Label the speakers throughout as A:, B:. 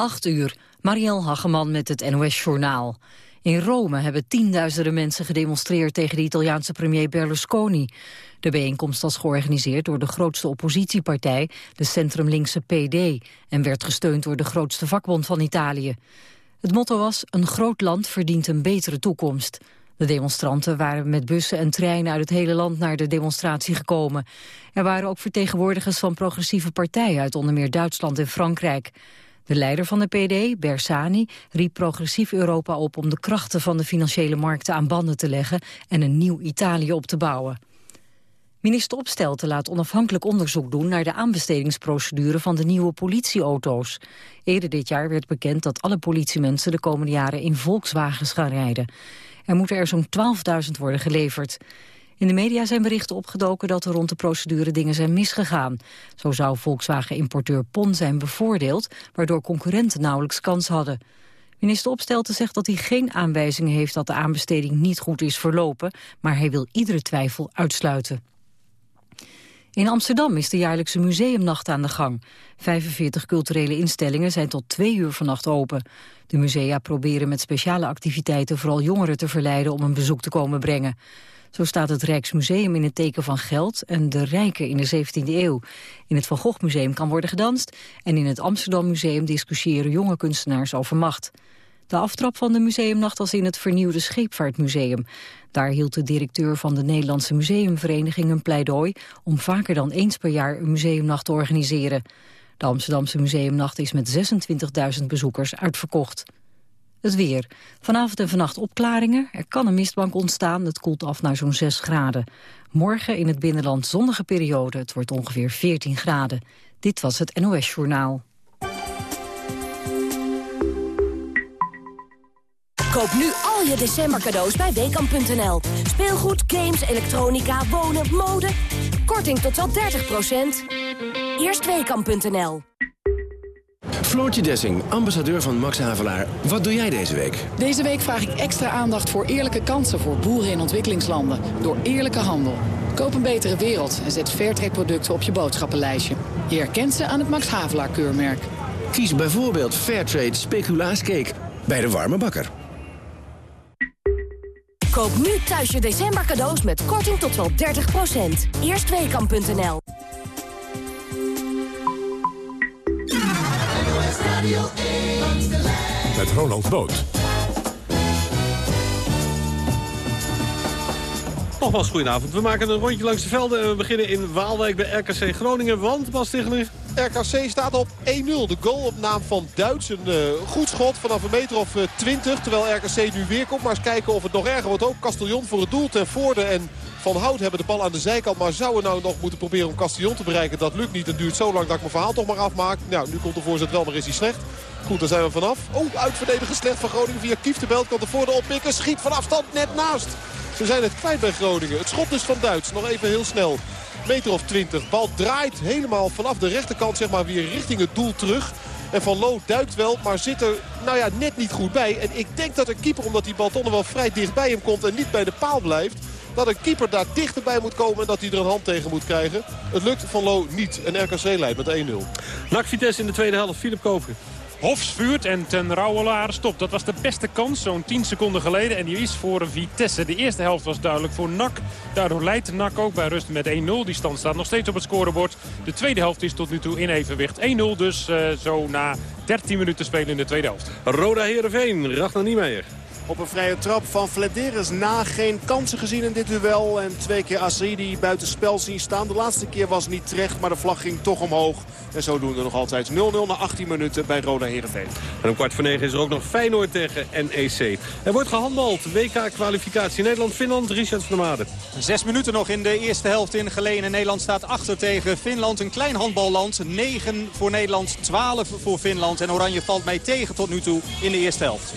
A: 8 uur, Marielle Hageman met het NOS-journaal. In Rome hebben tienduizenden mensen gedemonstreerd tegen de Italiaanse premier Berlusconi. De bijeenkomst was georganiseerd door de grootste oppositiepartij, de centrumlinkse PD, en werd gesteund door de grootste vakbond van Italië. Het motto was, een groot land verdient een betere toekomst. De demonstranten waren met bussen en treinen uit het hele land naar de demonstratie gekomen. Er waren ook vertegenwoordigers van progressieve partijen uit onder meer Duitsland en Frankrijk. De leider van de PD, Bersani, riep progressief Europa op om de krachten van de financiële markten aan banden te leggen en een nieuw Italië op te bouwen. Minister Opstelten laat onafhankelijk onderzoek doen naar de aanbestedingsprocedure van de nieuwe politieauto's. Eerder dit jaar werd bekend dat alle politiemensen de komende jaren in Volkswagens gaan rijden. Er moeten er zo'n 12.000 worden geleverd. In de media zijn berichten opgedoken dat er rond de procedure dingen zijn misgegaan. Zo zou Volkswagen-importeur PON zijn bevoordeeld, waardoor concurrenten nauwelijks kans hadden. Minister Opstelten zegt dat hij geen aanwijzingen heeft dat de aanbesteding niet goed is verlopen, maar hij wil iedere twijfel uitsluiten. In Amsterdam is de jaarlijkse museumnacht aan de gang. 45 culturele instellingen zijn tot twee uur vannacht open. De musea proberen met speciale activiteiten vooral jongeren te verleiden om een bezoek te komen brengen. Zo staat het Rijksmuseum in het teken van geld en de rijken in de 17e eeuw. In het Van Gogh Museum kan worden gedanst en in het Amsterdam Museum discussiëren jonge kunstenaars over macht. De aftrap van de museumnacht was in het vernieuwde Scheepvaartmuseum. Daar hield de directeur van de Nederlandse Museumvereniging een pleidooi... om vaker dan eens per jaar een museumnacht te organiseren. De Amsterdamse Museumnacht is met 26.000 bezoekers uitverkocht. Het weer. Vanavond en vannacht opklaringen. Er kan een mistbank ontstaan. Het koelt af naar zo'n 6 graden. Morgen in het binnenland zonnige periode. Het wordt ongeveer 14 graden. Dit was het NOS Journaal.
B: Koop nu al je december cadeaus bij Weekamp.nl. Speelgoed, games, elektronica, wonen, mode. Korting tot wel 30% Eerst Weekamp.nl.
C: Floortje Dessing, ambassadeur van Max Havelaar. Wat doe jij deze week?
D: Deze week vraag ik extra aandacht voor eerlijke kansen voor boeren in ontwikkelingslanden. Door eerlijke handel. Koop een betere wereld en zet Fairtrade producten op je boodschappenlijstje. Je herkent ze aan het Max Havelaar keurmerk.
C: Kies bijvoorbeeld Fairtrade speculaascake bij de warme bakker.
B: Koop nu thuis je december cadeaus met korting tot wel 30%. Eerstweekam.nl
E: Met Ronald Boot.
F: Nogmaals, goedenavond. We maken een rondje langs de velden en we beginnen in Waalwijk bij RKC Groningen. Want, Bas.
G: RKC staat op 1-0. De goal op naam van Duits. Een uh, goed schot vanaf een meter of uh, 20. Terwijl RKC nu weer komt. Maar eens kijken of het nog erger wordt. Ook Castellon voor het doel ten voorde. En Van Hout hebben de bal aan de zijkant. Maar zouden nou nog moeten proberen om Castellon te bereiken. Dat lukt niet. Het duurt zo lang dat ik mijn verhaal toch maar afmaak. Nou, nu komt de voorzet wel, maar is hij slecht. Goed, daar zijn we vanaf. Oh, uitverdedigen slecht van Groningen via Kieftenbelt. Kan de voordeel oppikken. Schiet van afstand net naast. Ze zijn het kwijt bij Groningen. Het schot dus van Duits. Nog even heel snel. Meter of 20. Bal draait helemaal vanaf de rechterkant zeg maar, weer richting het doel terug. En Van Loo duikt wel, maar zit er nou ja, net niet goed bij. En ik denk dat een keeper, omdat die bal toch nog wel vrij dicht bij hem komt... en niet bij de paal blijft, dat een keeper daar dichterbij moet komen... en dat hij er een hand tegen moet krijgen. Het lukt Van Loo niet. En RKC leidt met 1-0.
F: NAC Vitesse in de tweede helft. Philip Koper.
H: Hofs vuurt en ten Rauwelaar stopt. Dat was de beste kans, zo'n 10 seconden geleden. En die is voor Vitesse. De eerste helft was duidelijk voor NAC. Daardoor leidt NAC ook bij rust met 1-0. Die stand staat nog steeds op het scorebord. De tweede helft is tot nu toe in evenwicht. 1-0 dus uh, zo na 13 minuten spelen in de tweede helft.
F: Roda Heerenveen, Ragnar Niemeyer.
I: Op een vrije trap van Flederis na geen kansen gezien in dit duel. En twee keer Asridi buiten spel zien staan. De laatste keer was niet terecht, maar de vlag ging toch omhoog. En zo doen we nog altijd 0-0 na 18 minuten bij Roda Heerenveen.
F: En om kwart voor negen is er ook nog Feyenoord tegen NEC. Er wordt gehandbald. WK-kwalificatie Nederland-Finland. Richard van der Made.
J: Zes minuten nog in de eerste helft in Geleen. Nederland staat achter tegen Finland. Een klein handballand. 9 voor Nederland, 12 voor Finland. En Oranje valt mee tegen tot nu toe in de eerste helft.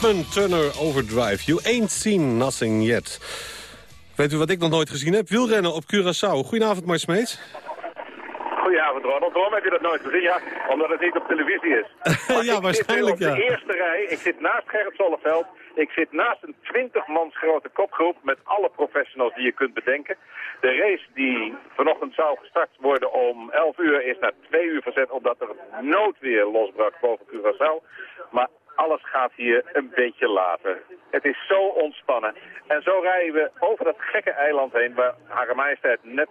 F: Backman Turner Overdrive. You ain't seen nothing yet. Weet u wat ik nog nooit gezien heb? Wielrennen op Curaçao. Goedenavond, Mart Smeets.
E: Goedenavond, Ronald. Waarom heb je dat nooit gezien? Ja, omdat het niet op televisie is.
F: ja,
E: ik
F: waarschijnlijk,
E: zit op de eerste rij. Ik zit naast Gerrit Zolleveld. Ik zit naast een 20-mans grote kopgroep met alle professionals die je kunt bedenken. De race die vanochtend zou gestart worden om 11 uur is naar 2 uur verzet omdat er noodweer losbrak boven Curaçao. Maar alles gaat hier een beetje later. Het is zo ontspannen. En zo rijden we over dat gekke eiland heen waar Hare Majesteit net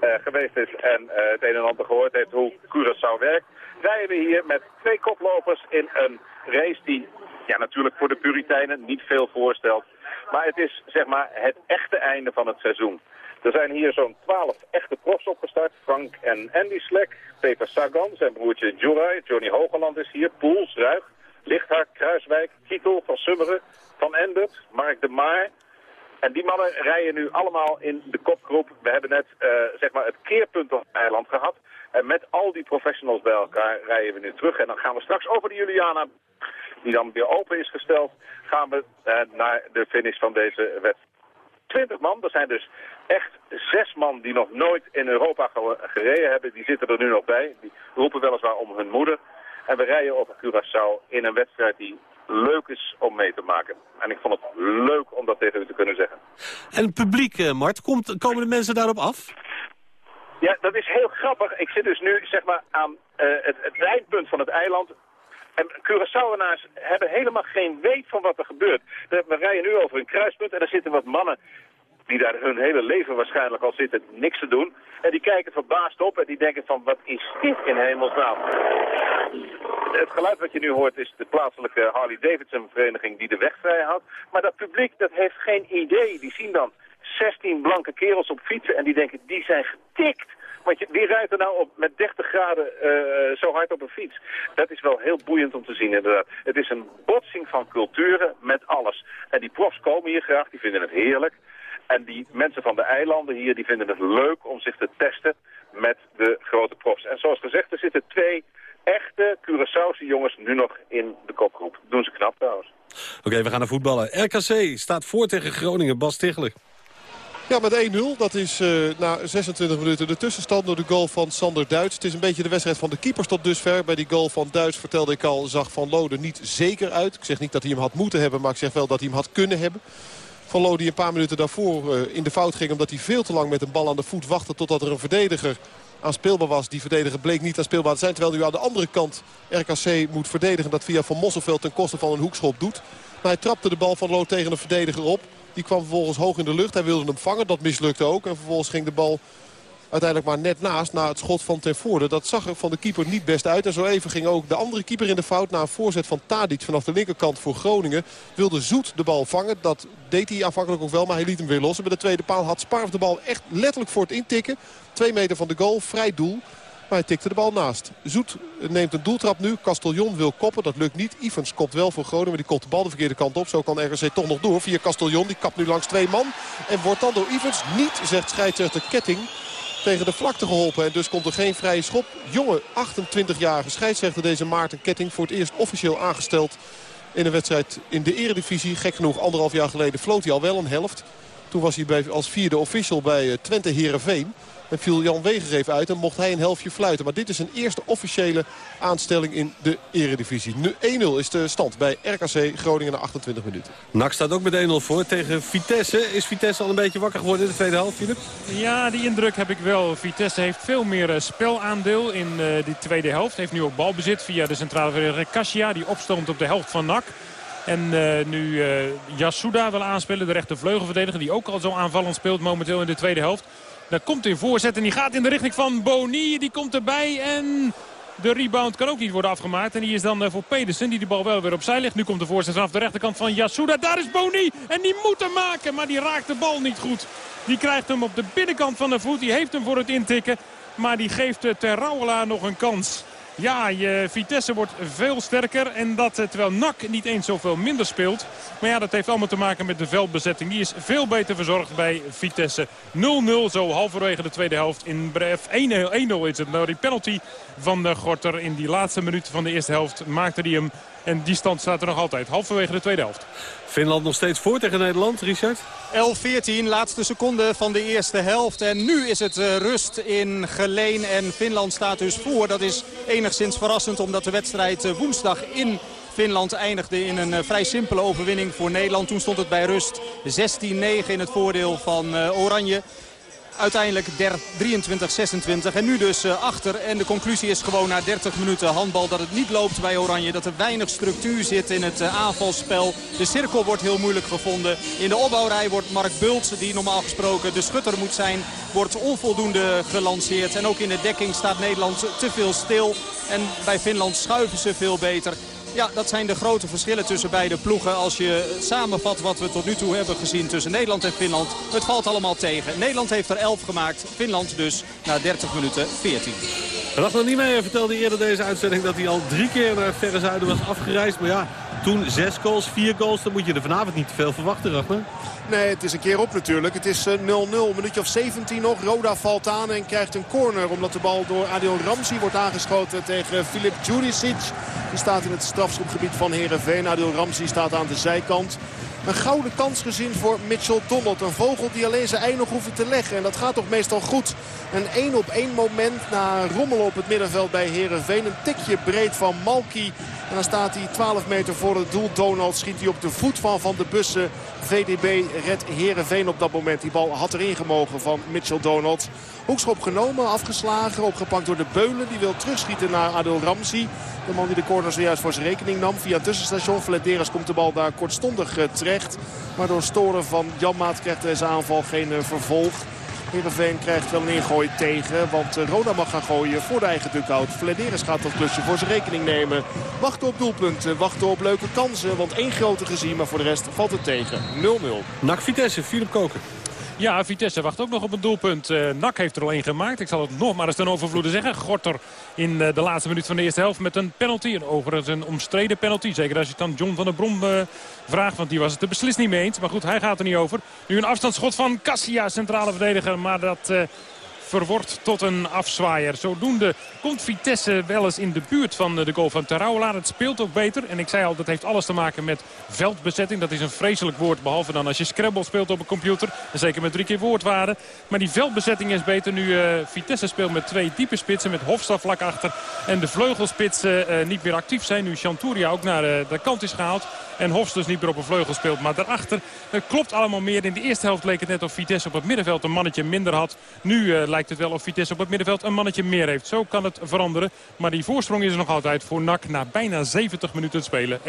E: uh, geweest is en uh, het een en ander gehoord heeft hoe Curaçao werkt. Rijden we hier met twee koplopers in een race die ja, natuurlijk voor de Puritijnen niet veel voorstelt. Maar het is zeg maar het echte einde van het seizoen. Er zijn hier zo'n twaalf echte profs opgestart. Frank en Andy Slek, Peter Sagan, zijn broertje Jurai, Johnny Hogeland is hier, Poels, Ruig, Lichthart, Kruiswijk, Kietel, Van Summeren, Van Endert, Mark de Maar. En die mannen rijden nu allemaal in de kopgroep. We hebben net uh, zeg maar het keerpunt op het eiland gehad. En met al die professionals bij elkaar rijden we nu terug. En dan gaan we straks over de Juliana, die dan weer open is gesteld, gaan we uh, naar de finish van deze wedstrijd. 20 man, er zijn dus echt zes man die nog nooit in Europa gereden hebben. Die zitten er nu nog bij. Die roepen weliswaar om hun moeder. En we rijden over Curaçao in een wedstrijd die leuk is om mee te maken. En ik vond het leuk om dat tegen u te kunnen zeggen.
F: En het publiek, uh, Mart, komt, komen de mensen daarop af?
E: Ja, dat is heel grappig. Ik zit dus nu zeg maar, aan uh, het, het eindpunt van het eiland. En Curaçaoenaars hebben helemaal geen weet van wat er gebeurt. We rijden nu over een kruispunt en er zitten wat mannen die daar hun hele leven waarschijnlijk al zitten niks te doen. En die kijken verbaasd op en die denken van wat is dit in hemelsnaam? Het geluid wat je nu hoort is de plaatselijke Harley-Davidson vereniging die de weg vrij had. Maar dat publiek dat heeft geen idee. Die zien dan 16 blanke kerels op fietsen en die denken die zijn getikt. Want je, wie rijdt er nou op met 30 graden uh, zo hard op een fiets? Dat is wel heel boeiend om te zien inderdaad. Het is een botsing van culturen met alles. En die profs komen hier graag, die vinden het heerlijk. En die mensen van de eilanden hier, die vinden het leuk om zich te testen met de grote profs. En zoals gezegd, er zitten twee echte Curaçaose jongens nu nog in de kopgroep. Doen ze knap trouwens.
F: Oké, we gaan naar voetballen. RKC staat voor tegen Groningen. Bas Tichler.
G: Ja, met 1-0. Dat is uh, na 26 minuten de tussenstand door de goal van Sander Duits. Het is een beetje de wedstrijd van de keepers tot dusver. Bij die goal van Duits vertelde ik al, zag Van Lode niet zeker uit. Ik zeg niet dat hij hem had moeten hebben, maar ik zeg wel dat hij hem had kunnen hebben. Van Loo die een paar minuten daarvoor uh, in de fout ging... omdat hij veel te lang met een bal aan de voet wachtte... totdat er een verdediger aanspeelbaar was. Die verdediger bleek niet aanspeelbaar te zijn. Terwijl hij aan de andere kant RKC moet verdedigen. Dat via Van Mosselveld ten koste van een hoekschop doet. Maar hij trapte de bal van Loo tegen een verdediger op. Die kwam vervolgens hoog in de lucht. Hij wilde hem vangen. Dat mislukte ook. En vervolgens ging de bal uiteindelijk maar net naast na het schot van Ten Voorde. Dat zag er van de keeper niet best uit. En zo even ging ook de andere keeper in de fout na een voorzet van Tadic vanaf de linkerkant voor Groningen. Wilde Zoet de bal vangen. Dat deed hij aanvankelijk ook wel, maar hij liet hem weer los. En bij de tweede paal had Sparf de bal echt letterlijk voor het intikken. Twee meter van de goal, vrij doel. Maar hij tikte de bal naast. Zoet neemt een doeltrap nu. Castellon wil koppen, dat lukt niet. Evans kopt wel voor Groningen, maar die kopt de bal de verkeerde kant op. Zo kan RC toch nog door via Castellon. Die kapt nu langs twee man. En wordt dan door Evans niet, zegt scheidsrechter Ketting tegen de vlakte geholpen. En dus komt er geen vrije schop. Jonge 28-jarige scheidsrechter deze Maarten Ketting voor het eerst officieel aangesteld in een wedstrijd in de eredivisie. Gek genoeg, anderhalf jaar geleden floot hij al wel een helft. Toen was hij bij, als vierde official bij eh, Twente Herenveen. En viel Jan Weger even uit en mocht hij een helftje fluiten. Maar dit is een eerste officiële aanstelling in de eredivisie. Nu 1-0 is de stand bij RKC Groningen na 28 minuten.
F: NAC staat ook met 1-0 voor tegen Vitesse. Is Vitesse al een beetje wakker geworden in de tweede helft, Philip?
H: Ja, die indruk heb ik wel. Vitesse heeft veel meer uh, spelaandeel in uh, die tweede helft. Heeft nu ook balbezit via de centrale verdediger Kasia. Die opstoomt op de helft van NAC. En uh, nu uh, Yasuda wil aanspelen, de rechtervleugelverdediger... die ook al zo aanvallend speelt momenteel in de tweede helft. Daar komt in voorzet en die gaat in de richting van Boni. Die komt erbij en de rebound kan ook niet worden afgemaakt. En die is dan voor Pedersen die de bal wel weer opzij ligt. Nu komt de voorzet vanaf de rechterkant van Yasuda. Daar is Boni en die moet hem maken. Maar die raakt de bal niet goed. Die krijgt hem op de binnenkant van de voet. Die heeft hem voor het intikken. Maar die geeft Terrouwela nog een kans. Ja, je Vitesse wordt veel sterker. En dat terwijl NAC niet eens zoveel minder speelt. Maar ja, dat heeft allemaal te maken met de veldbezetting. Die is veel beter verzorgd bij Vitesse. 0-0 zo halverwege de tweede helft. In bref 1-0 is het. Nou, die penalty van de Gorter in die laatste minuut van de eerste helft maakte hij hem En die stand staat er nog altijd. Halverwege de tweede helft.
F: Finland nog steeds voor tegen Nederland, Richard?
J: 11-14, laatste seconde van de eerste helft. En nu is het uh, rust in Geleen en Finland staat dus voor. Dat is enigszins verrassend omdat de wedstrijd uh, woensdag in Finland eindigde in een uh, vrij simpele overwinning voor Nederland. Toen stond het bij rust 16-9 in het voordeel van Oranje uiteindelijk 23-26. En nu dus uh, achter. En de conclusie is gewoon na 30 minuten handbal dat het niet loopt bij Oranje. Dat er weinig structuur zit in het uh, aanvalspel. De cirkel wordt heel moeilijk gevonden. In de opbouwrij wordt Mark Bult, die normaal gesproken de schutter moet zijn, wordt onvoldoende gelanceerd. En ook in de dekking staat Nederland te veel stil. En bij Finland schuiven ze veel beter. Ja, dat zijn de grote verschillen tussen beide ploegen. Als je samenvat wat we tot nu toe hebben gezien tussen Nederland en Finland. Het valt allemaal tegen. Nederland heeft er 11 gemaakt. Finland dus na 30 minuten 14.
F: nog niet mee vertelde eerder deze uitzending dat hij al drie keer naar verre zuiden was afgereisd. Maar ja, toen zes goals, vier goals. Dan moet je er vanavond niet te veel verwachten, Ragnar.
I: Nee, het is een keer op natuurlijk. Het is 0-0, een minuutje of 17 nog. Roda valt aan en krijgt een corner. Omdat de bal door Adil Ramsi wordt aangeschoten tegen Filip Djuricic. Die staat in het strafschopgebied van Herenveen. Adil Ramsi staat aan de zijkant. Een gouden kans gezien voor Mitchell Donald. Een vogel die alleen zijn ei nog hoeft te leggen. En dat gaat toch meestal goed. Een 1 op 1 moment na rommelen op het middenveld bij Herenveen. Een tikje breed van Malki. En dan staat hij 12 meter voor het doel. Donald schiet hij op de voet van Van de Bussen. VDB redt Herenveen op dat moment. Die bal had erin gemogen van Mitchell Donald. Hoekschop genomen, afgeslagen, opgepakt door de Beulen. Die wil terugschieten naar Adel Ramsi. De man die de corner zojuist voor zijn rekening nam. Via het tussenstation. Flederis komt de bal daar kortstondig eh, terecht. Maar door storen van Janmaat krijgt deze aanval geen eh, vervolg. Heerenveen krijgt wel een tegen. Want eh, Roda mag gaan gooien voor de eigen dugout. Flederis gaat dat klusje voor zijn rekening nemen. Wachten op doelpunten, wachten op leuke kansen. Want één grote gezien, maar voor de rest valt het tegen. 0-0.
F: Nak Vitesse, Philip Koken.
H: Ja, Vitesse wacht ook nog op een doelpunt. Uh, Nak heeft er al één gemaakt. Ik zal het nog maar eens ten overvloede zeggen. Gorter in uh, de laatste minuut van de eerste helft met een penalty. En overigens een omstreden penalty. Zeker als je het dan John van der Brom uh, vraagt. Want die was het er beslist niet mee eens. Maar goed, hij gaat er niet over. Nu een afstandsschot van Cassia, centrale verdediger. Maar dat verwordt tot een afzwaaier. Zodoende komt Vitesse wel eens in de buurt van de goal van Terrouwelaar. Het speelt ook beter. En ik zei al, dat heeft alles te maken met veldbezetting. Dat is een vreselijk woord, behalve dan als je Scrabble speelt op een computer. En zeker met drie keer woordwaarde. Maar die veldbezetting is beter nu uh, Vitesse speelt met twee diepe spitsen. Met Hofstad vlak achter. En de vleugelspitsen uh, niet meer actief zijn. Nu Chanturia ook naar de kant is gehaald. En Hofs dus niet meer op een vleugel speelt. Maar daarachter het klopt allemaal meer. In de eerste helft leek het net of Vitesse op het middenveld een mannetje minder had. Nu lijkt het wel of Vitesse op het middenveld een mannetje meer heeft. Zo kan het veranderen. Maar die voorsprong is er nog altijd voor NAC na bijna 70 minuten spelen. 1-0.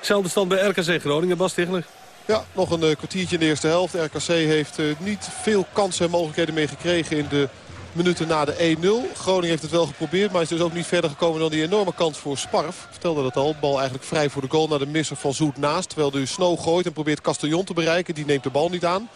F: Zelfde stand bij RKC Groningen, Bas Tichler.
G: Ja, nog een uh, kwartiertje in de eerste helft. RKC heeft uh, niet veel kansen en mogelijkheden meer gekregen in de minuten na de 1-0. Groningen heeft het wel geprobeerd, maar is dus ook niet verder gekomen dan die enorme kans voor Sparf. Vertelde dat al. Bal eigenlijk vrij voor de goal naar de misser van Zoet naast. Terwijl de Snow gooit en probeert Castellon te bereiken. Die neemt de bal niet aan.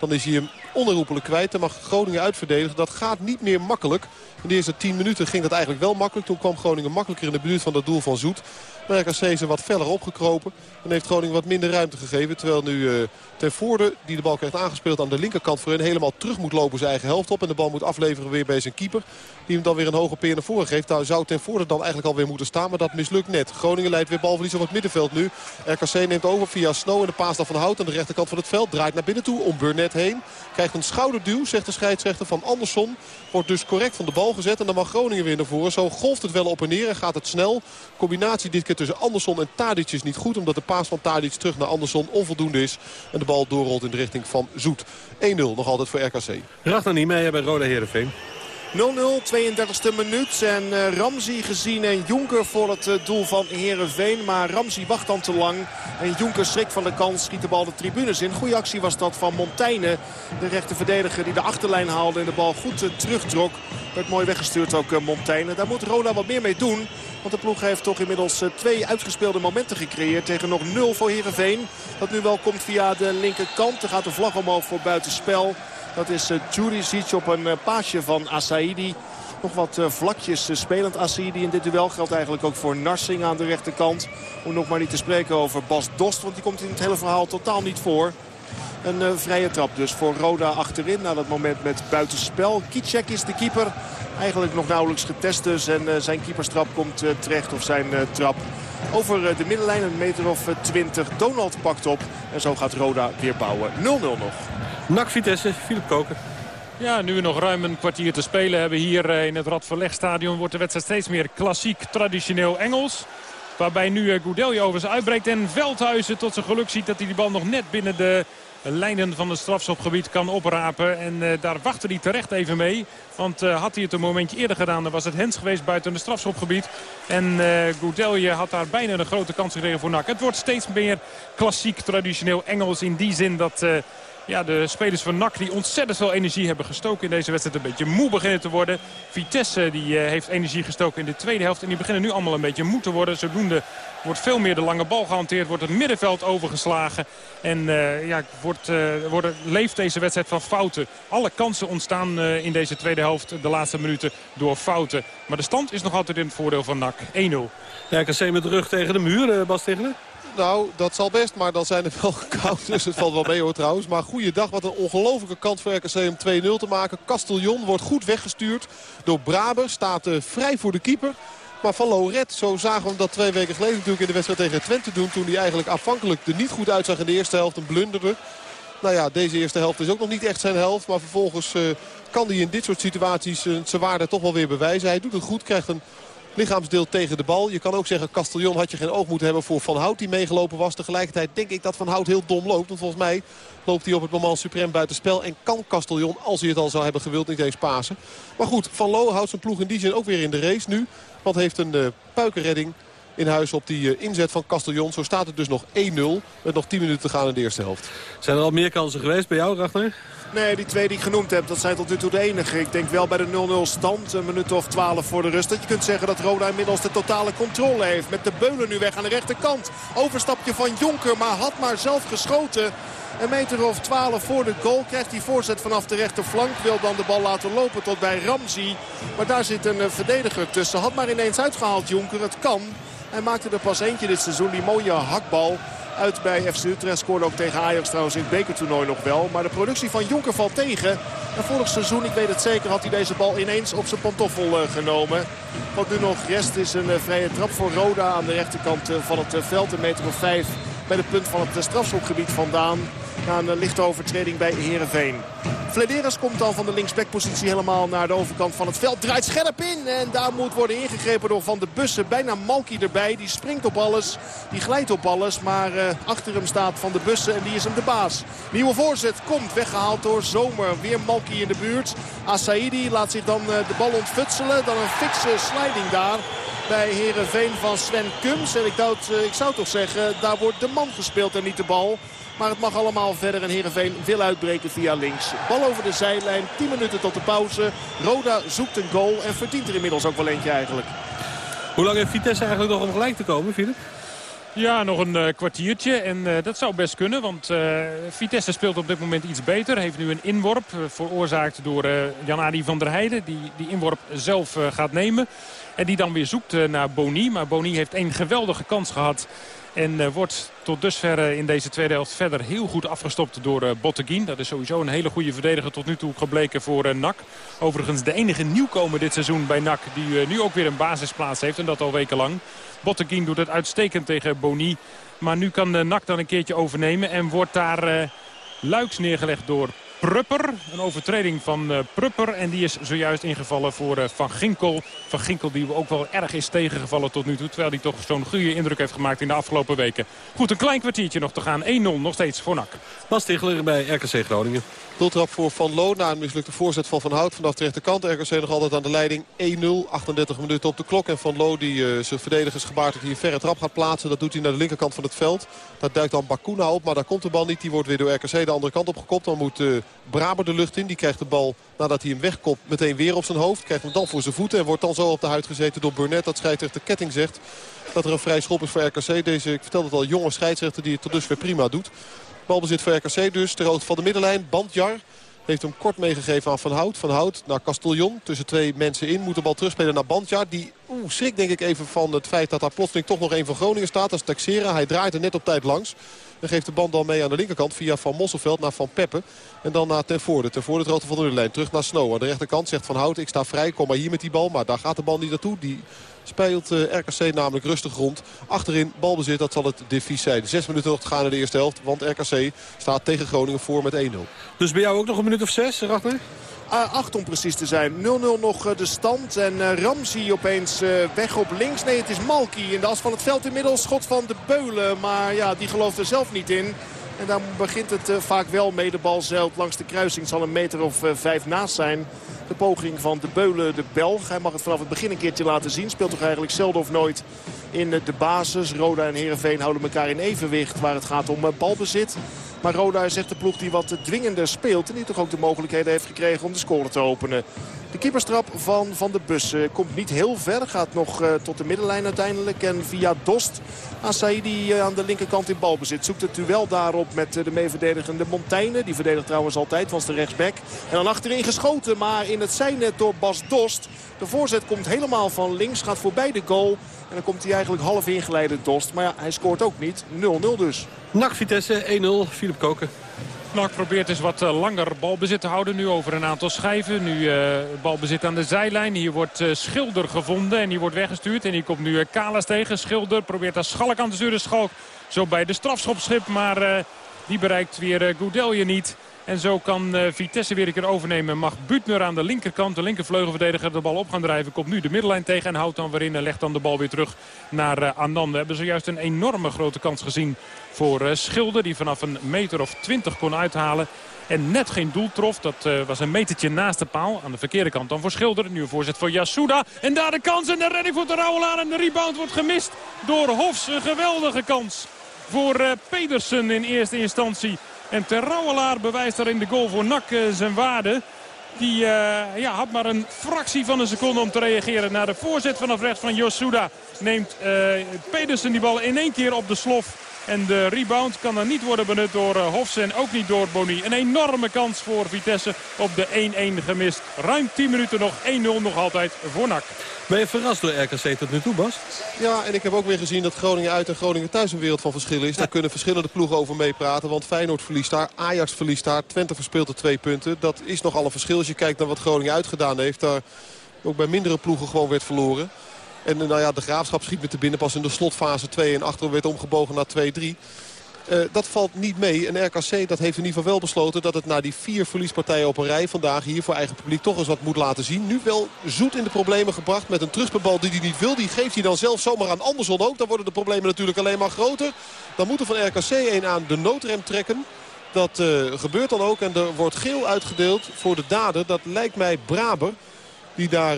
G: Dan is hij hem onherroepelijk kwijt. Dan mag Groningen uitverdedigen. Dat gaat niet meer makkelijk. In de eerste 10 minuten ging dat eigenlijk wel makkelijk. Toen kwam Groningen makkelijker in de buurt van dat doel van Zoet. Maar RKC is wat feller opgekropen. En heeft Groningen wat minder ruimte gegeven. Terwijl nu uh, Ten Voorde, die de bal krijgt aangespeeld aan de linkerkant voor hen... helemaal terug moet lopen zijn eigen helft op. En de bal moet afleveren weer bij zijn keeper. Die hem dan weer een hoge peer naar voren geeft. Daar zou Ten Voorde dan eigenlijk alweer moeten staan. Maar dat mislukt net. Groningen leidt weer balverlies op het middenveld nu. RKC neemt over via Snow en de paas van Hout aan de rechterkant van het veld. Draait naar binnen toe om Burnett heen. Krijgt een schouderduw, zegt de scheidsrechter van Andersson. Wordt dus correct van de bal gezet. En dan mag Groningen weer naar voren. Zo golft het wel op en neer en gaat het snel. Combinatie dit keer tussen Andersson en Tadic is niet goed. Omdat de paas van Tadic terug naar Andersson onvoldoende is. En de bal doorrolt in de richting van Zoet. 1-0 nog altijd voor RKC.
F: Racht niet mee bij Roda Heerenveen.
I: 0-0, 32e minuut. En uh, Ramsey gezien en Jonker voor het uh, doel van Herenveen. Maar Ramsey wacht dan te lang. En Jonker schrikt van de kans, schiet de bal de tribunes in. Goeie actie was dat van Montaigne. De rechterverdediger die de achterlijn haalde en de bal goed uh, terugtrok. Werd mooi weggestuurd ook Montaigne. Daar moet Roda wat meer mee doen. Want de ploeg heeft toch inmiddels twee uitgespeelde momenten gecreëerd. Tegen nog 0 voor Herenveen. Dat nu wel komt via de linkerkant. Er gaat de vlag omhoog voor buitenspel. Dat is Juricic op een paasje van Asaidi. Nog wat vlakjes spelend Asaidi in dit duel. Geldt eigenlijk ook voor Narsing aan de rechterkant. Om nog maar niet te spreken over Bas Dost. Want die komt in het hele verhaal totaal niet voor. Een vrije trap dus voor Roda achterin. Na dat moment met buitenspel. Kicek is de keeper. Eigenlijk nog nauwelijks getest dus. En zijn keeperstrap komt terecht. Of zijn trap over de middenlijn. Een meter of 20. Donald pakt op. En zo gaat Roda weer bouwen. 0-0 nog.
F: Nak Vitesse, Filip Koken.
H: Ja, nu we nog ruim een kwartier te spelen hebben hier in het Radverlegstadion... wordt de wedstrijd steeds meer klassiek, traditioneel Engels. Waarbij nu Goudelje over zijn uitbreekt en Veldhuizen tot zijn geluk ziet... dat hij die bal nog net binnen de lijnen van het strafschopgebied kan oprapen. En uh, daar wachtte hij terecht even mee. Want had hij het een momentje eerder gedaan, dan was het Hens geweest buiten het strafschopgebied. En uh, Goudelje had daar bijna een grote kans gekregen voor NAC. Het wordt steeds meer klassiek, traditioneel Engels in die zin dat ja, de spelers van NAC die ontzettend veel energie hebben gestoken in deze wedstrijd. Een beetje moe beginnen te worden. Vitesse die uh, heeft energie gestoken in de tweede helft. En die beginnen nu allemaal een beetje moe te worden. Zodoende wordt veel meer de lange bal gehanteerd. Wordt het middenveld overgeslagen. En uh, ja, wordt, uh, leeft deze wedstrijd van fouten. Alle kansen ontstaan in deze tweede helft de laatste minuten door fouten. Maar de stand is nog altijd in het voordeel van NAC. 1-0.
F: Ja, KC met rug tegen de muur, Bas Tegelen.
G: Nou, dat zal best, maar dan zijn er wel koud. Dus het valt wel mee hoor trouwens. Maar goeiedag, wat een ongelofelijke kant voor RKC om 2-0 te maken. Castellon wordt goed weggestuurd door Braber. Staat uh, vrij voor de keeper. Maar van Loret, zo zagen we hem dat twee weken geleden natuurlijk in de wedstrijd tegen Twente doen. Toen hij eigenlijk afhankelijk er niet goed uitzag in de eerste helft. Een blunderde. Nou ja, deze eerste helft is ook nog niet echt zijn helft. Maar vervolgens uh, kan hij in dit soort situaties uh, zijn waarde toch wel weer bewijzen. Hij doet het goed, krijgt een lichaamsdeel tegen de bal. Je kan ook zeggen, Castellon had je geen oog moeten hebben voor Van Hout die meegelopen was. Tegelijkertijd denk ik dat Van Hout heel dom loopt. Want volgens mij loopt hij op het moment suprem buitenspel. En kan Castellon, als hij het al zou hebben gewild, niet eens pasen. Maar goed, Van Loo houdt zijn ploeg in die zin ook weer in de race nu. Want heeft een uh, puikenredding in huis op die uh, inzet van Castellon. Zo staat het dus nog 1-0 met nog 10 minuten te gaan in de eerste helft.
F: Zijn er al meer kansen geweest bij jou, Ragnar?
I: Nee, die twee die ik genoemd heb, dat zijn tot nu toe de enige. Ik denk wel bij de 0-0 stand, een minuut of 12 voor de rust... dat je kunt zeggen dat Roda inmiddels de totale controle heeft. Met de Beulen nu weg aan de rechterkant. Overstapje van Jonker, maar had maar zelf geschoten. Een meter of 12 voor de goal krijgt hij voorzet vanaf de rechterflank. Wil dan de bal laten lopen tot bij Ramzi. Maar daar zit een eh, verdediger tussen. Had maar ineens uitgehaald Jonker. Het kan. Hij maakte er pas eentje dit seizoen. Die mooie hakbal uit bij FC Utrecht. Scoorde ook tegen Ajax trouwens in het bekertoernooi nog wel. Maar de productie van Jonker valt tegen. En vorig seizoen, ik weet het zeker, had hij deze bal ineens op zijn pantoffel uh, genomen. Wat nu nog rest is een uh, vrije trap voor Roda aan de rechterkant uh, van het veld. Een meter of vijf bij de punt van het strafschopgebied vandaan. Na een lichte overtreding bij Heerenveen. Flederis komt dan van de linksbackpositie helemaal naar de overkant van het veld. Draait scherp in en daar moet worden ingegrepen door Van de Bussen. Bijna Malky erbij. Die springt op alles. Die glijdt op alles. Maar uh, achter hem staat Van de Bussen en die is hem de baas. Nieuwe voorzet komt weggehaald door Zomer. Weer Malky in de buurt. Asaidi laat zich dan uh, de bal ontfutselen. Dan een fikse sliding daar bij Herenveen van Sven Kums. En ik, uh, ik zou toch zeggen, daar wordt de man gespeeld en niet de bal. Maar het mag allemaal verder en Heerenveen wil uitbreken via links. Bal over de zijlijn, 10 minuten tot de pauze. Roda zoekt een goal en verdient er inmiddels ook wel eentje eigenlijk.
F: Hoe lang heeft Vitesse eigenlijk nog om gelijk te komen, Philip?
H: Ja, nog een uh, kwartiertje. En uh, dat zou best kunnen. Want uh, Vitesse speelt op dit moment iets beter. Heeft nu een inworp veroorzaakt door Jan-Adi van der Heijden. Die die inworp zelf gaat nemen. En die dan weer zoekt naar Boni. Maar Boni heeft één geweldige kans gehad. En uh, wordt tot dusver in deze tweede helft verder heel goed afgestopt door uh, Botteguin. Dat is sowieso een hele goede verdediger tot nu toe gebleken voor NAC. Overigens de enige nieuwkomer dit seizoen bij NAC die nu ook weer een basisplaats heeft. En dat al wekenlang. Botteguin doet het uitstekend tegen Boni. Maar nu kan NAC dan een keertje overnemen. En wordt daar luiks neergelegd door Prupper. Een overtreding van uh, Prupper. En die is zojuist ingevallen voor uh, Van Ginkel. Van Ginkel die ook wel erg is tegengevallen tot nu toe. Terwijl hij toch zo'n goede indruk heeft gemaakt in de afgelopen weken. Goed, een klein kwartiertje nog te gaan. 1-0 nog steeds voor NAC.
F: Bas Tichler bij RKC Groningen.
G: Doeltrap voor Van Loo na een mislukte voorzet van Van Hout vanaf de rechterkant. RKC nog altijd aan de leiding 1-0. 38 minuten op de klok. En Van Loo die uh, zijn verdedigers gebaard dat hij een verre trap gaat plaatsen. Dat doet hij naar de linkerkant van het veld. Daar duikt dan Bakuna op. Maar daar komt de bal niet. Die wordt weer door RKC de andere kant op gekopt. Dan moet uh, Braber de lucht in. Die krijgt de bal nadat hij hem wegkopt meteen weer op zijn hoofd. Krijgt hem dan voor zijn voeten. En wordt dan zo op de huid gezeten door Burnett. Dat scheidsrechter Ketting zegt dat er een vrij schop is voor RKC. Deze, ik vertelde het al, jonge scheidsrechter die het tot dusver prima doet. Balbezit voor RKC dus. Ter hoogte van de middenlijn. Bandjar heeft hem kort meegegeven aan Van Hout. Van Hout naar Castellon. Tussen twee mensen in. Moet de bal terugspelen naar Bandjar. Die oeh, schrik denk ik even van het feit dat daar plotseling toch nog een van Groningen staat. Dat is Texera. Hij draait er net op tijd langs. En geeft de band dan mee aan de linkerkant via Van Mosselveld naar Van Peppe. En dan naar Ten Voorde. Ten Voorde het van de lijn. Terug naar Snow. Aan de rechterkant zegt Van Hout, ik sta vrij. Kom maar hier met die bal. Maar daar gaat de bal niet naartoe. Die speelt uh, RKC namelijk rustig rond. Achterin balbezit, dat zal het devies zijn. Zes minuten nog te gaan in de eerste helft. Want RKC staat tegen Groningen voor met 1-0.
F: Dus bij jou ook nog een minuut of zes, Ragnar?
I: A8 om precies te zijn. 0-0 nog eh, de stand. En uh, Ramsey opeens uh, weg op links. Nee, het is Malki in de as van het veld inmiddels. Schot van de Beulen. Maar ja, die gelooft er zelf niet in. En dan begint het vaak wel mee. De bal zeilt langs de kruising. Zal een meter of vijf naast zijn. De poging van de Beulen, de Belg. Hij mag het vanaf het begin een keertje laten zien. Speelt toch eigenlijk zelden of nooit in de basis. Roda en Heerenveen houden elkaar in evenwicht waar het gaat om balbezit. Maar Roda zegt de ploeg die wat dwingender speelt. En die toch ook de mogelijkheden heeft gekregen om de score te openen. De keeperstrap van Van de Bus komt niet heel ver. Gaat nog uh, tot de middenlijn uiteindelijk. En via Dost Asaidi uh, aan de linkerkant in balbezit. Zoekt het duel daarop met uh, de meeverdedigende Montaigne. Die verdedigt trouwens altijd, was de rechtsback. En dan achterin geschoten, maar in het zijnet door Bas Dost. De voorzet komt helemaal van links, gaat voorbij de goal. En dan komt hij eigenlijk half ingeleid Dost. Maar ja, hij scoort ook niet. 0-0 dus.
F: NAC Vitesse 1-0, Philip Koken.
H: NAC probeert eens wat eh, langer balbezit te houden. Nu over een aantal schijven. Nu uh, balbezit aan de zijlijn. Hier wordt uh, Schilder gevonden en die wordt weggestuurd. En hier komt nu uh, Kalas tegen. Schilder probeert daar Schalk aan te sturen. Schalk zo bij de strafschopschip. Maar die bereikt weer Goudelje niet. En zo kan Vitesse weer een keer overnemen. Mag Butner aan de linkerkant, de linkervleugelverdediger, de bal op gaan drijven. Komt nu de middenlijn tegen en houdt dan weer in en legt dan de bal weer terug naar uh, Anand. We hebben zojuist een enorme grote kans gezien voor uh, Schilder. Die vanaf een meter of twintig kon uithalen. En net geen doel trof. Dat was een metertje naast de paal. Aan de verkeerde kant dan voor Schilder. Nu een voorzet voor Yasuda. En daar de kans en de redding voor de Rauwelaar. En de rebound wordt gemist door Hofs. Een geweldige kans voor Pedersen in eerste instantie. En Terrouwelaar bewijst daar in de goal voor NAC uh, zijn waarde. Die uh, ja, had maar een fractie van een seconde om te reageren. Naar de voorzet vanaf rechts van Yosuda neemt uh, Pedersen die bal in één keer op de slof. En de rebound kan dan niet worden benut door uh, Hofs en ook niet door Boni. Een enorme kans voor Vitesse op de 1-1 gemist. Ruim 10 minuten nog, 1-0 nog altijd voor NAC.
F: Ben je verrast door RKC tot nu toe, Bas?
G: Ja, en ik heb ook weer gezien dat Groningen uit en Groningen thuis een wereld van verschil is. Daar kunnen verschillende ploegen over meepraten. Want Feyenoord verliest daar, Ajax verliest daar, Twente verspeelt er twee punten. Dat is nogal een verschil als je kijkt naar wat Groningen uitgedaan heeft. Daar ook bij mindere ploegen gewoon werd verloren. En nou ja, de Graafschap schiet met de binnen pas in de slotfase 2 en achter werd omgebogen naar 2-3. Uh, dat valt niet mee. En RKC dat heeft in ieder geval wel besloten dat het na die vier verliespartijen op een rij vandaag hier voor eigen publiek toch eens wat moet laten zien. Nu wel zoet in de problemen gebracht met een terugbal die hij niet wil. Die geeft hij dan zelf zomaar aan Anderson ook. Dan worden de problemen natuurlijk alleen maar groter. Dan moet er van RKC een aan de noodrem trekken. Dat uh, gebeurt dan ook en er wordt geel uitgedeeld voor de dader. Dat lijkt mij Braber die daar...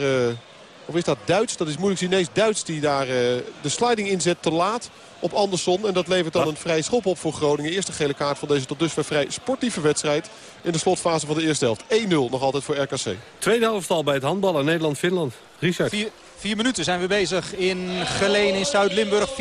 G: of is dat Duits? Dat is moeilijk Chinees. Duits die daar uh, de sliding inzet te laat op Andersson. En dat levert dan een vrij schop op voor Groningen. Eerste gele kaart van deze tot dusver vrij sportieve wedstrijd. In de slotfase van de eerste helft. 1-0 nog altijd voor RKC.
F: Tweede helft al bij het handballen. Nederland-Finland. Richard.
J: Vier, vier, minuten zijn we bezig in Geleen in Zuid-Limburg. 14-16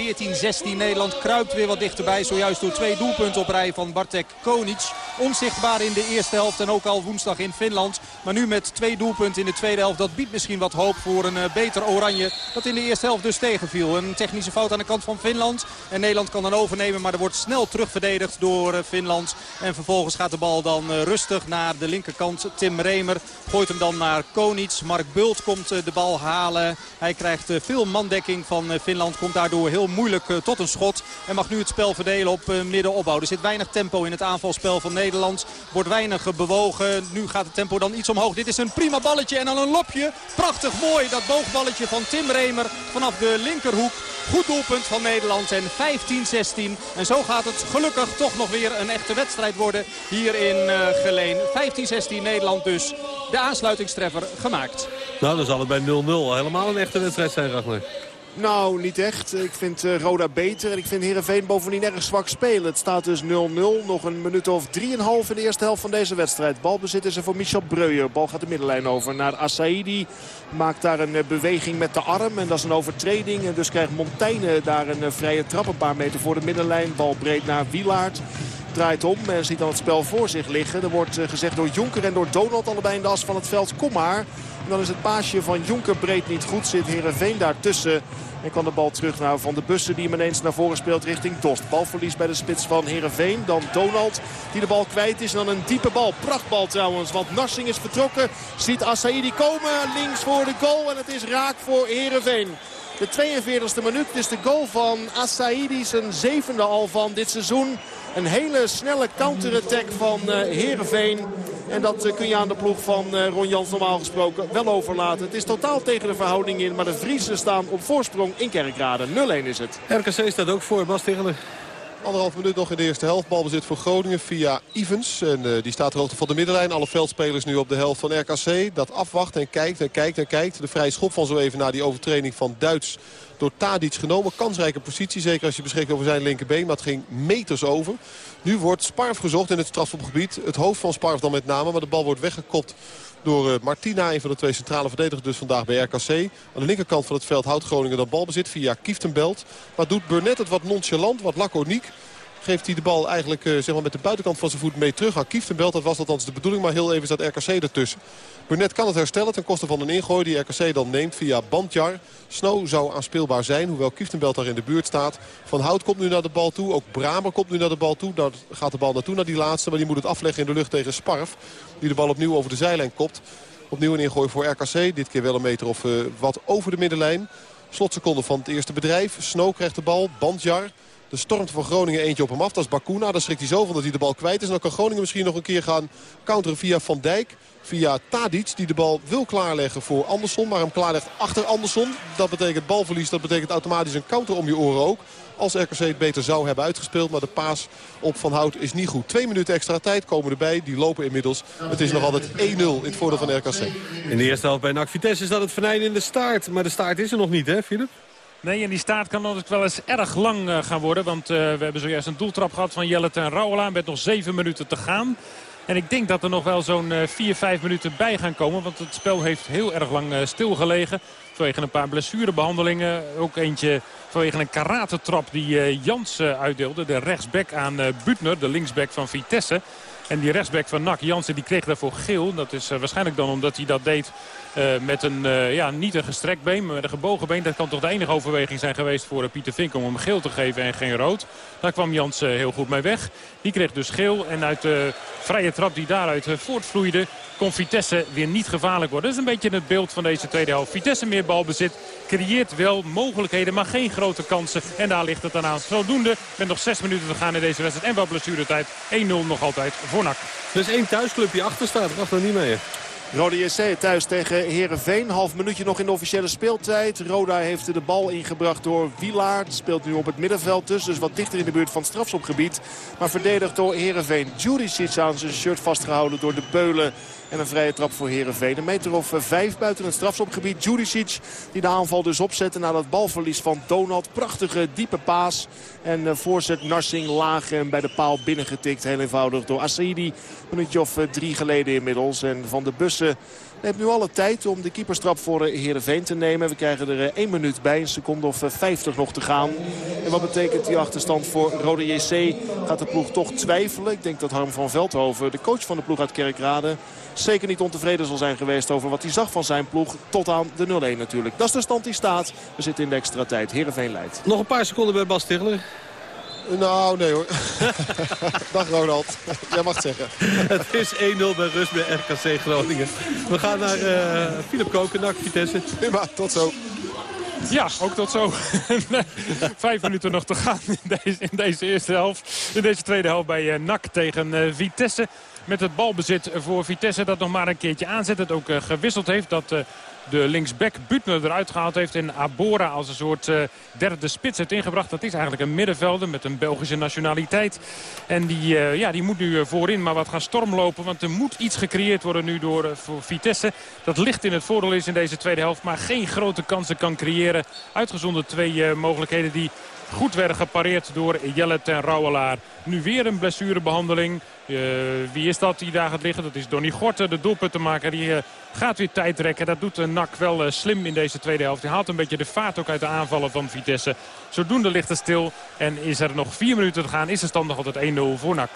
J: Nederland kruipt weer wat dichterbij. Zojuist door twee doelpunten op rij van Bartek Konic. Onzichtbaar in de eerste helft en ook al woensdag in Finland. Maar nu met twee doelpunten in de tweede helft. Dat biedt misschien wat hoop voor een uh, beter Oranje. Dat in de eerste helft dus tegenviel. Een technische fout aan de kant van Finland. En Nederland kan dan overnemen. Maar er wordt snel terugverdedigd door uh, Finland. En vervolgens gaat de bal dan uh, rustig naar de linkerkant. Tim Remer gooit hem dan naar Konic. Mark Bult komt de bal halen. Hij krijgt veel mandekking van Finland. Komt daardoor heel moeilijk tot een schot. En mag nu het spel verdelen op middenopbouw. Er zit weinig tempo in het aanvalspel van Nederland. Nederland. Wordt weinig bewogen. Nu gaat het tempo dan iets omhoog. Dit is een prima balletje en dan een lopje. Prachtig mooi dat boogballetje van Tim Remer vanaf de linkerhoek. Goed doelpunt van Nederland en 15-16. En zo gaat het gelukkig toch nog weer een echte wedstrijd worden hier in uh, Geleen. 15-16 Nederland dus de aansluitingstreffer gemaakt.
F: Nou, dan zal het bij 0-0 helemaal een echte wedstrijd zijn, Ragnar.
I: Nou, niet echt. Ik vind uh, Roda beter. En ik vind Heerenveen bovendien erg zwak spelen. Het staat dus 0-0. Nog een minuut of 3,5 in de eerste helft van deze wedstrijd. Balbezit is er voor Michel Breuer. Bal gaat de middenlijn over naar Asaidi. Maakt daar een uh, beweging met de arm. En dat is een overtreding. En dus krijgt Montaigne daar een uh, vrije trap. Een paar meter voor de middenlijn. Bal breed naar Wielaert. Draait om en ziet dan het spel voor zich liggen. Er wordt gezegd door Jonker en door Donald allebei in de as van het veld. Kom maar. En dan is het paasje van Jonker breed niet goed. Zit Herenveen daartussen. En kan de bal terug naar Van de Bussen die hem ineens naar voren speelt richting Dost. Balverlies bij de spits van Herenveen. Dan Donald die de bal kwijt is. En dan een diepe bal. Prachtbal trouwens. Want Narsing is vertrokken. Ziet Asaidi komen. Links voor de goal. En het is raak voor Herenveen. De 42e minuut is de goal van Asaidi. Zijn zevende al van dit seizoen. Een hele snelle counterattack van uh, Heerenveen. En dat uh, kun je aan de ploeg van uh, Ron Jans normaal gesproken wel overlaten. Het is totaal tegen de verhouding in. Maar de Vriezen staan op voorsprong in Kerkrade. 0-1 is het.
F: RKC staat ook voor. Bas Tegeler.
G: Anderhalf minuut nog in de eerste helft. Balbezit voor Groningen via Ivens. En uh, die staat hoogte van de middenlijn. Alle veldspelers nu op de helft van RKC. Dat afwacht en kijkt en kijkt en kijkt. De vrije schop van zo even na die overtreding van Duits door Tadic genomen. Kansrijke positie, zeker als je beschikt over zijn linkerbeen. Maar het ging meters over. Nu wordt Sparf gezocht in het strafschopgebied. Het hoofd van Sparf dan met name. Maar de bal wordt weggekopt door uh, Martina. Een van de twee centrale verdedigers dus vandaag bij RKC. Aan de linkerkant van het veld houdt Groningen dan balbezit via Kieftenbelt. Maar doet Burnett het wat nonchalant, wat laconiek geeft hij de bal eigenlijk uh, zeg maar met de buitenkant van zijn voet mee terug aan Kieftenbelt. Dat was althans de bedoeling, maar heel even staat RKC ertussen. Burnett kan het herstellen ten koste van een ingooi die RKC dan neemt via Bandjar. Snow zou aanspeelbaar zijn, hoewel Kieftenbelt daar in de buurt staat. Van Hout komt nu naar de bal toe, ook Bramer komt nu naar de bal toe. Daar gaat de bal naartoe naar die laatste, maar die moet het afleggen in de lucht tegen Sparf. Die de bal opnieuw over de zijlijn kopt. Opnieuw een ingooi voor RKC, dit keer wel een meter of uh, wat over de middenlijn. Slotseconde van het eerste bedrijf. Snow krijgt de bal, Bandjar... De stormt van Groningen eentje op hem af. Dat is Bakuna. Dan schrikt hij zo van dat hij de bal kwijt is. En dan kan Groningen misschien nog een keer gaan counteren via Van Dijk. Via Tadic die de bal wil klaarleggen voor Andersson. Maar hem klaarlegt achter Andersson. Dat betekent balverlies. Dat betekent automatisch een counter om je oren ook. Als RKC het beter zou hebben uitgespeeld. Maar de paas op Van Hout is niet goed. Twee minuten extra tijd komen erbij. Die lopen inmiddels. Het is nog altijd 1-0 in het voordeel van RKC.
F: In de eerste helft bij NAC Vitesse is dat het venijn in de staart. Maar de staart is er nog niet hè Philip?
H: Nee, en die staart kan natuurlijk wel eens erg lang uh, gaan worden. Want uh, we hebben zojuist een doeltrap gehad van Jelle ten Rauwela met nog zeven minuten te gaan. En ik denk dat er nog wel zo'n 4, uh, 5 minuten bij gaan komen. Want het spel heeft heel erg lang stilgelegen. Vanwege een paar blessurebehandelingen. Ook eentje vanwege een karatentrap die Jans uitdeelde. De rechtsback aan Butner, de linksback van Vitesse. En die rechtsback van NAC, Jansen, die kreeg daarvoor geel. Dat is waarschijnlijk dan omdat hij dat deed met een, uh, ja, niet een gestrekt been, maar met een gebogen been. Dat kan toch de enige overweging zijn geweest voor uh, Pieter Vink om hem geel te geven en geen rood. Daar kwam Jans heel goed mee weg. Die kreeg dus geel en uit de vrije trap die daaruit voortvloeide... kon Vitesse weer niet gevaarlijk worden. Dat is een beetje het beeld van deze tweede helft. Vitesse meer balbezit, creëert wel mogelijkheden, maar geen grote kansen. En daar ligt het dan aan. Zodoende met nog zes minuten te gaan in deze wedstrijd en wel blessuretijd. 1-0 nog altijd voor NAC.
F: Is één thuisclubje achter staat, mag er niet mee.
I: Rode JC thuis tegen Herenveen. Half minuutje nog in de officiële speeltijd. Roda heeft de bal ingebracht door Wilaard. Speelt nu op het middenveld dus. Dus wat dichter in de buurt van het strafschopgebied. Maar verdedigd door Herenveen. Juricic aan zijn shirt vastgehouden door de Beulen. En een vrije trap voor Herenveen. Een meter of vijf buiten het strafschopgebied. Juricic die de aanval dus opzette na dat balverlies van Donald. Prachtige diepe paas. En uh, voorzet Narsing laag en bij de paal binnengetikt. Heel eenvoudig door Asaidi. Een minuutje of uh, drie geleden inmiddels. En Van de Bussen neemt nu alle tijd om de keeperstrap voor Heerenveen te nemen. We krijgen er één minuut bij, een seconde of 50 nog te gaan. En wat betekent die achterstand voor Rode JC? Gaat de ploeg toch twijfelen? Ik denk dat Harm van Veldhoven, de coach van de ploeg uit Kerkrade... zeker niet ontevreden zal zijn geweest over wat hij zag van zijn ploeg. Tot aan de 0-1 natuurlijk. Dat is de stand die staat. We zitten in de extra tijd. Heerenveen leidt.
F: Nog een paar seconden bij Bas.
G: Nou, nee hoor. Dag Ronald. Jij mag het zeggen.
F: Het is 1-0 bij rust bij RKC Groningen. We gaan naar uh, Philip Koken, naar Vitesse.
G: Prima, tot zo.
H: Ja, ook tot zo. Vijf minuten nog te gaan in deze, in deze, eerste helft. In deze tweede helft bij uh, NAC tegen uh, Vitesse. Met het balbezit voor Vitesse dat nog maar een keertje aanzet. Het ook gewisseld heeft. Dat de linksback Butner eruit gehaald heeft. En Abora als een soort uh, derde spits heeft ingebracht. Dat is eigenlijk een middenvelder met een Belgische nationaliteit. En die, ja, die moet nu voorin maar wat gaan stormlopen. Want er moet iets gecreëerd worden nu door voor Vitesse. Dat licht in het voordeel is in deze tweede helft. Maar geen grote kansen kan creëren. Uitgezonderd twee mogelijkheden die goed werden gepareerd door Jelle ten Rouwelaar. Nu weer een blessurebehandeling. Uh, wie is dat die daar gaat liggen? Dat is Donny Gorte, de doelpuntenmaker. Die uh, gaat weer tijd trekken. Dat doet NAC wel slim in deze tweede helft. Hij haalt een beetje de vaart ook uit de aanvallen van Vitesse. Zodoende ligt het stil. En is er nog vier minuten te gaan. Is de stand nog altijd 1-0 voor NAC.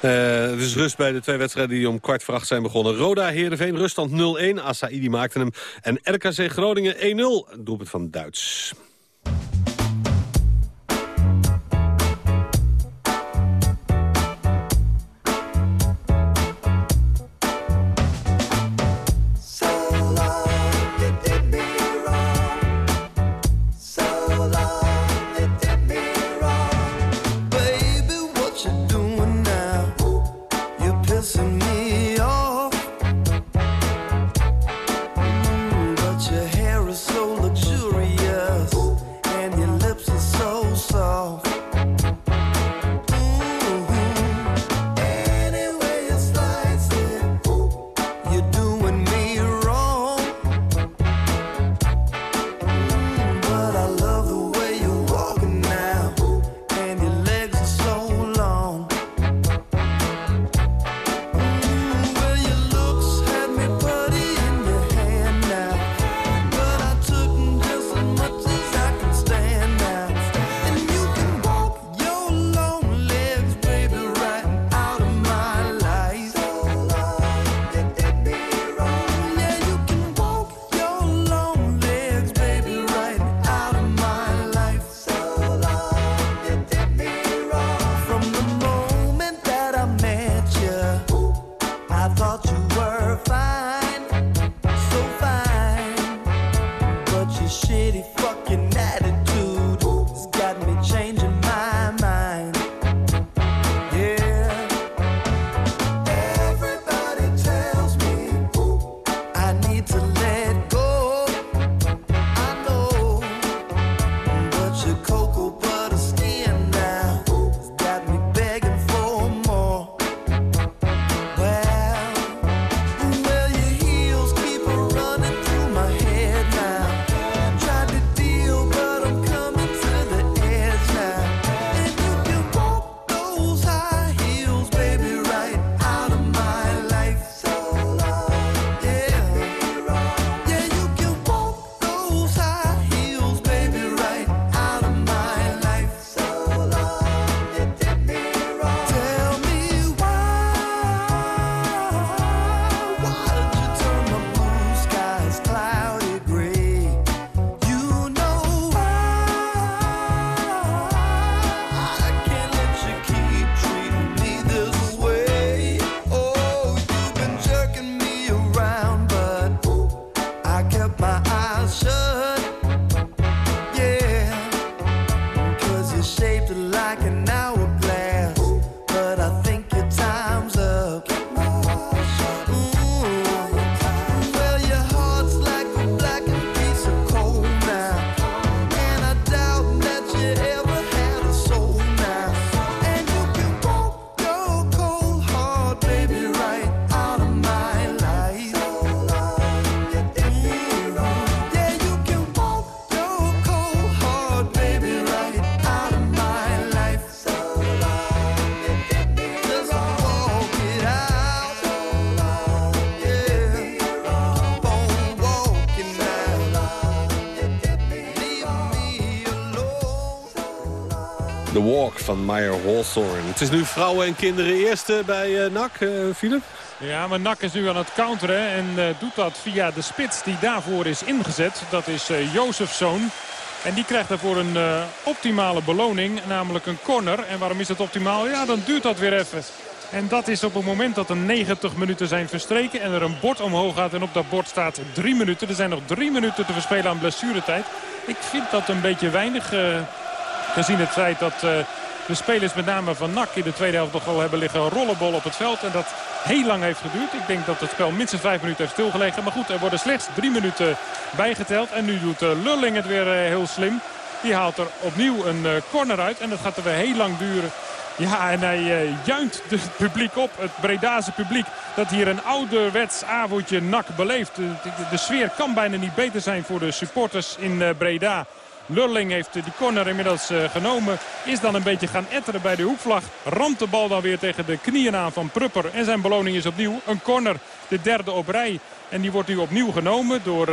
F: het is rust bij de twee wedstrijden die om kwart voor acht zijn begonnen. Roda, Heerenveen, ruststand 0-1. Asaidi maakte hem. En RKC Groningen 1-0. Doelpunt van Duits. Van Meyer Hawthorne. Het is nu vrouwen en kinderen eerste bij uh, NAC, uh,
H: Ja, maar NAC is nu aan het counteren en uh, doet dat via de spits die daarvoor is ingezet. Dat is uh, Jozefzoon. En die krijgt daarvoor een optimale beloning, namelijk een corner. En waarom is dat optimaal? Ja, dan duurt dat weer even. En dat is op het moment dat er 90 minuten zijn verstreken en er een bord omhoog gaat. En op dat bord staat drie minuten. Er zijn nog drie minuten te verspelen aan blessuretijd. Ik vind dat een beetje weinig, gezien het feit dat de spelers met name van NAC in de tweede helft nog wel hebben liggen rollenbol op het veld. En dat heel lang heeft geduurd. Ik denk dat het spel minstens vijf minuten heeft stilgelegen. Maar goed, er worden slechts drie minuten bijgeteld. En nu doet eh, Lulling het weer eh, heel slim. Die haalt er opnieuw een eh, corner uit. En dat gaat er weer heel lang duren. Ja, en hij juint het publiek op, het Bredase publiek, dat hier een ouderwets avondje nak beleeft. De, de, sfeer kan bijna niet beter zijn voor de supporters in Breda. Lurling heeft die corner inmiddels genomen. Is dan een beetje gaan etteren bij de hoekvlag. Ramt de bal dan weer tegen de knieën aan van Prupper. En zijn beloning is opnieuw een corner. De derde op rij. En die wordt nu opnieuw genomen door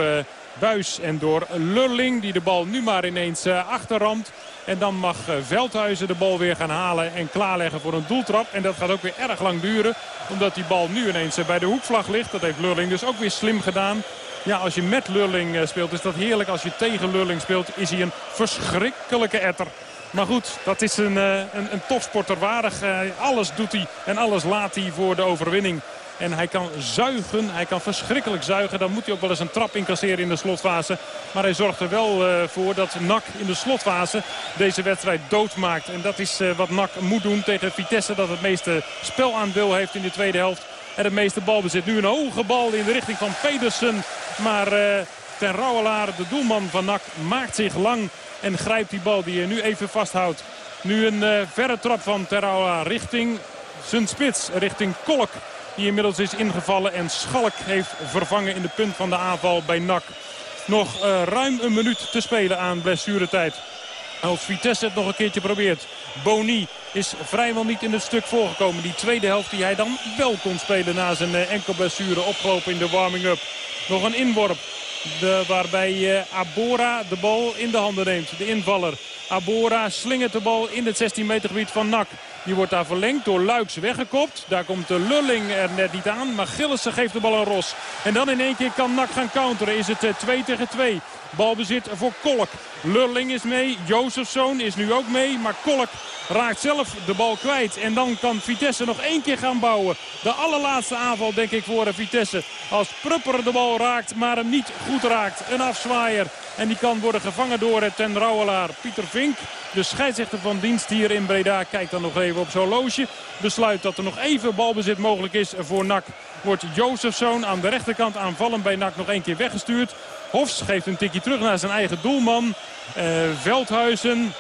H: Buis en door Lurling. Die de bal nu maar ineens achterramt. En dan mag Veldhuizen de bal weer gaan halen en klaarleggen voor een doeltrap. En dat gaat ook weer erg lang duren. Omdat die bal nu ineens bij de hoekvlag ligt. Dat heeft Lurling dus ook weer slim gedaan. Ja, als je met Lurling speelt is dat heerlijk. Als je tegen Lurling speelt is hij een verschrikkelijke etter. Maar goed, dat is een, een, een topsporter waardig. Alles doet hij en alles laat hij voor de overwinning. En hij kan zuigen, hij kan verschrikkelijk zuigen. Dan moet hij ook wel eens een trap incasseren in de slotfase. Maar hij zorgt er wel voor dat NAC in de slotfase deze wedstrijd doodmaakt. En dat is wat NAC moet doen tegen Vitesse. Dat het meeste spelaandeel heeft in de tweede helft. En het meeste balbezit. Nu een hoge bal in de richting van Pedersen. Maar uh, de doelman van NAC, maakt zich lang. En grijpt die bal die hij nu even vasthoudt. Nu een verre trap van Terrouwelaar richting zijn spits, richting Kolk. Die inmiddels is ingevallen en Schalk heeft vervangen in de punt van de aanval bij NAC. Nog uh, ruim een minuut te spelen aan blessuretijd. Als Vitesse het nog een keertje probeert. Boni is vrijwel niet in het stuk voorgekomen. Die tweede helft die hij dan wel kon spelen na zijn uh, enkel blessure opgelopen in de warming-up. Nog een inworp. De, waarbij uh, Abora de bal in de handen neemt. De invaller. Abora slingert de bal in het 16 meter gebied van NAC. Die wordt daar verlengd door Luiks weggekopt. Daar komt de Lulling er net niet aan. Maar Gillissen geeft de bal een Ros. En dan in één keer kan Nak gaan counteren. Is het 2 eh, tegen 2. Balbezit voor Kolk. Lulling is mee. Jozefzoon is nu ook mee. Maar Kolk raakt zelf de bal kwijt. En dan kan Vitesse nog één keer gaan bouwen. De allerlaatste aanval denk ik voor Vitesse. Als Prupper de bal raakt maar hem niet goed raakt. Een afzwaaier. En die kan worden gevangen door ten Rouwelaar. Pieter Vink, de scheidsrechter van dienst hier in Breda, kijkt dan nog even op zo'n loosje. Besluit dat er nog even balbezit mogelijk is voor NAC. Wordt Jozefzoon aan de rechterkant aanvallen bij NAC nog één keer weggestuurd. Hofs geeft een tikje terug naar zijn eigen doelman. Uh, Veldhuizen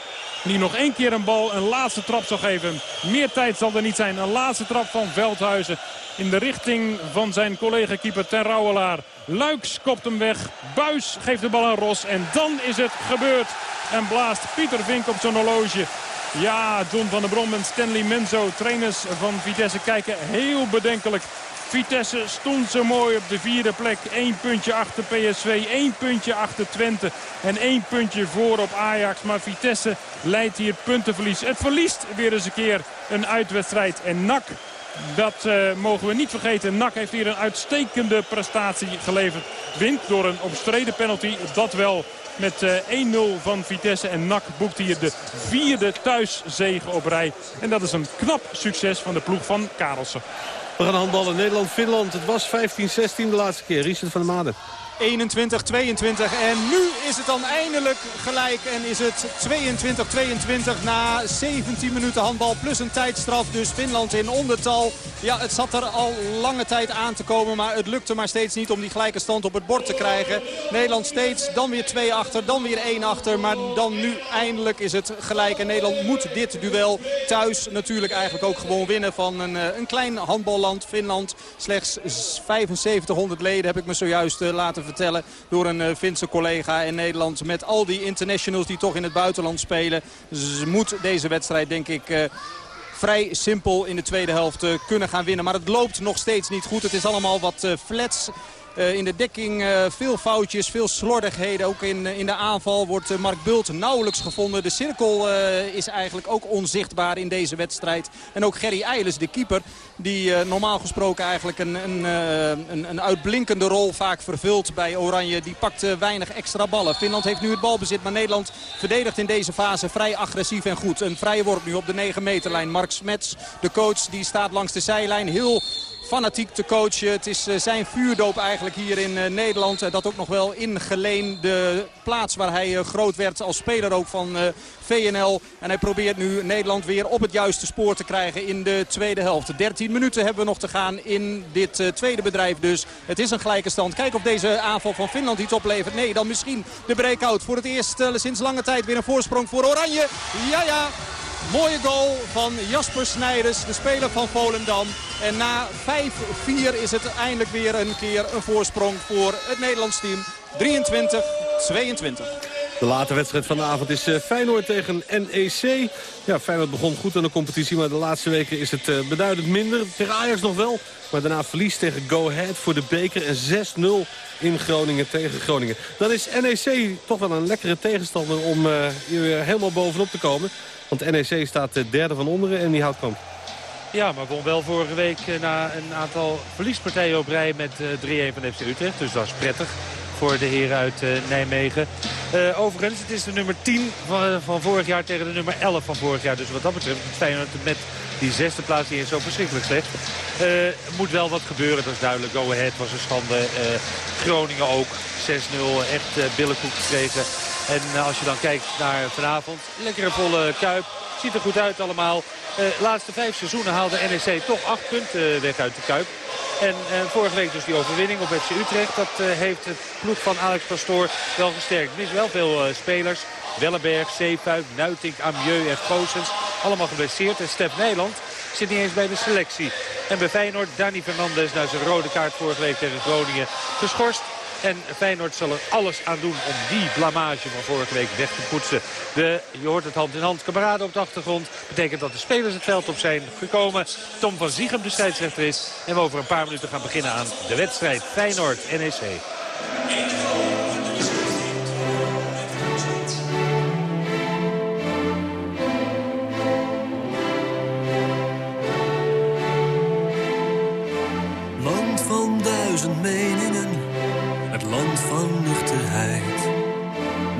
H: die nog één keer een bal, een laatste trap zal geven. Meer tijd zal er niet zijn. Een laatste trap van Veldhuizen in de richting van zijn collega-keeper Ten Rouwelaar. Luiks kopt hem weg. Buis geeft de bal aan Ros. En dan is het gebeurd. En blaast Pieter Vink op zijn horloge. Ja, John van der Brom en Stanley Menzo, trainers van Vitesse, kijken heel bedenkelijk. Vitesse stond zo mooi op de vierde plek. Eén puntje achter PSV, één puntje achter Twente en één puntje voor op Ajax. Maar Vitesse leidt hier puntenverlies. Het verliest weer eens een keer een uitwedstrijd. En NAC dat uh, mogen we niet vergeten. NAC heeft hier een uitstekende prestatie geleverd. Wint door een omstreden penalty. Dat wel met uh, 1-0 van Vitesse. En NAC boekt hier de vierde thuiszege op rij. En dat is een knap succes van de ploeg van Karelsen.
F: We gaan handballen Nederland-Finland. Het was 15-16 de laatste keer. Richard van der Maden.
J: 21-22. En nu is het dan eindelijk gelijk en is het 22-22 na 17 minuten handbal plus een tijdstraf. Dus Finland in ondertal. Ja, het zat er al lange tijd aan te komen, maar het lukte maar steeds niet om die gelijke stand op het bord te krijgen. Nederland steeds, dan weer 2 achter, dan weer 1 achter. Maar dan nu eindelijk is het gelijk en Nederland moet dit duel thuis natuurlijk eigenlijk ook gewoon winnen van een, eh, een klein handballand. Finland, slechts 7500 leden heb ik me zojuist eh, laten vertellen door een uh, Finse collega in Nederland. Met al die internationals die toch in het buitenland spelen. Ze moet deze wedstrijd denk ik... Uh, vrij simpel in de tweede helft uh, kunnen gaan winnen. Maar het loopt nog steeds niet goed. Het is allemaal wat flats. Uh, in de dekking uh, veel foutjes, veel slordigheden. Ook in, in de aanval wordt Mark Bult nauwelijks gevonden. De cirkel is eigenlijk ook onzichtbaar in deze wedstrijd. En ook Gerry Eilers, de keeper, die normaal gesproken eigenlijk een, een, een, een, uitblinkende rol vaak vervult bij Oranje. Die pakt weinig extra ballen. Finland heeft nu het balbezit, maar Nederland verdedigt in deze fase vrij agressief en goed. Een vrije worp nu op de 9 meterlijn. Mark Smets, de coach, die staat langs de zijlijn. Heel fanatiek te coachen. Het is zijn vuurdoop eigenlijk hier in Nederland. Dat ook nog wel in Geleen, de plaats waar hij groot werd als speler ook van VNL. En hij probeert nu Nederland weer op het juiste spoor te krijgen in de tweede helft. 13 minuten hebben we nog te gaan in dit tweede bedrijf dus. Het is een gelijke stand. Kijk of deze aanval van Finland iets oplevert. Nee, dan misschien de breakout. Voor het eerst sinds lange tijd weer een voorsprong voor Oranje. Ja, ja. Mooie goal van Jasper Snijders, de speler van Volendam. En na 5-4 is het eindelijk weer een keer een voorsprong voor het Nederlands team. 23-22.
F: De late wedstrijd van de avond is uh, Feyenoord tegen NEC. Ja, Feyenoord begon goed aan de competitie, maar de laatste weken is het uh, beduidend minder. Tegen Ajax nog wel, maar daarna verlies tegen Go Ahead voor de beker. En 6-0 in Groningen tegen Groningen. Dan is NEC toch wel een lekkere tegenstander om uh, hier helemaal bovenop te komen. Want NEC staat derde van onderen en die houdt kamp.
K: Ja, maar won wel vorige week na een aantal verliespartijen op rij met 3-1 van FC Utrecht. Dus dat is prettig voor de heren uit uh, Nijmegen. Uh, overigens, het is de nummer 10 van, van vorig jaar tegen de nummer 11 van vorig jaar. Dus wat dat betreft, Feyenoord met die zesde plaats is zo verschrikkelijk slecht. Uh, moet wel wat gebeuren, dat is duidelijk. Go Ahead was een schande. Groningen ook. 6-0, echt billenkoek gekregen. En als je dan kijkt naar vanavond, lekkere volle kuip. Ziet er goed uit allemaal. De laatste vijf seizoenen haalde NEC toch acht punten weg uit de Kuip. En eh, vorige week dus die overwinning op FC Utrecht. Dat eh, heeft het ploeg van Alex Pastoor wel gesterkt. Mis wel veel spelers. Wellenberg, Zeefuik, Nuitink, Amieux en Goossens. Allemaal geblesseerd. En Stef Nijland zit niet eens bij de selectie. En bij Feyenoord, Dani Fernandes na zijn rode kaart vorige week tegen Groningen geschorst. En Feyenoord zal er alles aan doen om die blamage van vorige week weg te poetsen. De, je hoort het hand in hand kameraden op de achtergrond. Betekent dat de spelers het veld op zijn gekomen. Tom van Ziegem de scheidsrechter is. En we over een paar minuten gaan beginnen aan de wedstrijd Feyenoord-NEC.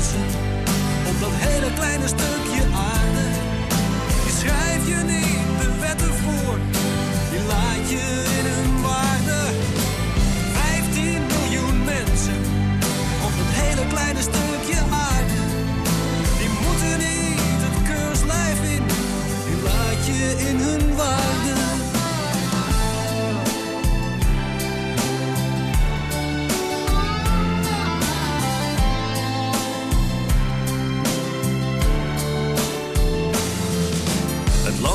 L: 15 miljoen mensen op dat hele kleine stukje aarde. Die schrijf je niet de wetten voor, die laat je in hun waarde. 15 miljoen mensen op dat hele kleine stukje aarde. Die moeten niet het keurslijf in, die laat je in hun waarde.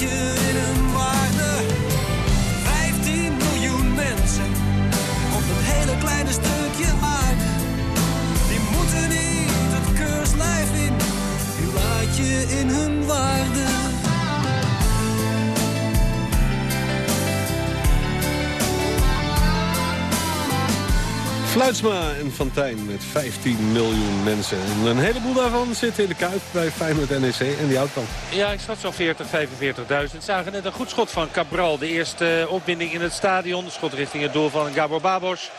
L: Je in
F: Fluitsma en Fantijn met 15 miljoen mensen. En een heleboel daarvan zit in de Kuip bij Feyenoord NEC en die houdt dan.
K: Ja, ik schat zo'n 40, 45.000. Zagen net een goed schot van Cabral. De eerste opwinding in het stadion. Schot richting het doel van Gabor Babos.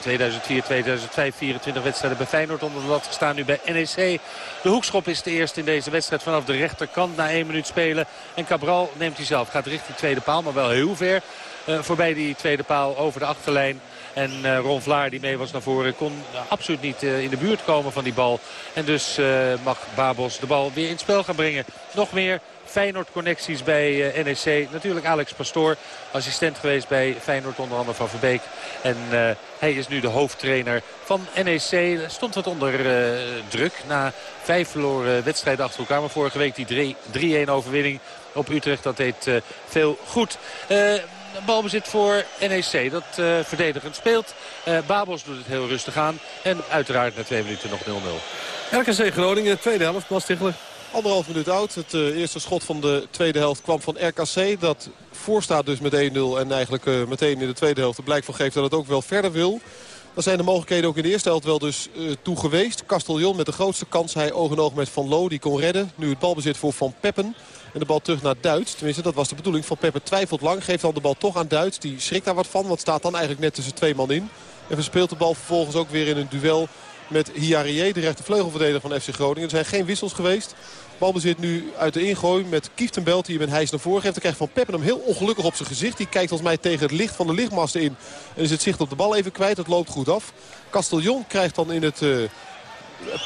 K: 2004, 2005, 24 wedstrijden bij Feyenoord onder de lat gestaan. Nu bij NEC. De hoekschop is de eerste in deze wedstrijd vanaf de rechterkant na één minuut spelen. En Cabral neemt hij zelf. Gaat richting tweede paal, maar wel heel ver. Uh, voorbij die tweede paal over de achterlijn. En uh, Ron Vlaar die mee was naar voren kon absoluut niet uh, in de buurt komen van die bal. En dus mag Babos de bal weer in het spel gaan brengen. Nog meer Feyenoord-connecties bij NEC. Natuurlijk Alex Pastoor, assistent geweest bij Feyenoord onder andere van Verbeek. En hij is nu de hoofdtrainer van NEC. Stond wat onder druk na vijf verloren wedstrijden achter elkaar. Maar vorige week die 3-1 overwinning op Utrecht, dat deed veel goed. Balbezit voor NEC dat uh, verdedigend speelt. Uh, Babos doet het heel rustig aan. En uiteraard na twee minuten nog 0-0.
F: RKC Groningen, tweede helft, Bas Tichler.
G: Anderhalf minuut oud. Het uh, eerste schot van de tweede helft kwam van RKC. Dat voorstaat dus met 1-0 en eigenlijk uh, meteen in de tweede helft er blijk van geeft dat het ook wel verder wil. Dan zijn de mogelijkheden ook in de eerste helft wel dus uh, toe geweest. Castellon met de grootste kans. Hij oog en oog met Van Loo. Die kon redden. Nu het balbezit voor Van Peppen. En de bal terug naar Duits. Tenminste, dat was de bedoeling. Van Peppen twijfelt lang. Geeft dan de bal toch aan Duits. Die schrikt daar wat van. Want staat dan eigenlijk net tussen twee man in. En verspeelt de bal vervolgens ook weer in een duel met Hiarie, de rechtervleugelverdediger van FC Groningen. Er zijn geen wissels geweest. Balbezit nu uit de ingooi met Kieftenbelt die hem een hijs naar voren geeft. Dan krijgt Van Peppen hem heel ongelukkig op zijn gezicht. Die kijkt volgens mij tegen het licht van de lichtmasten in. En is het zicht op de bal even kwijt. Het loopt goed af. Castellon krijgt dan in het... Uh,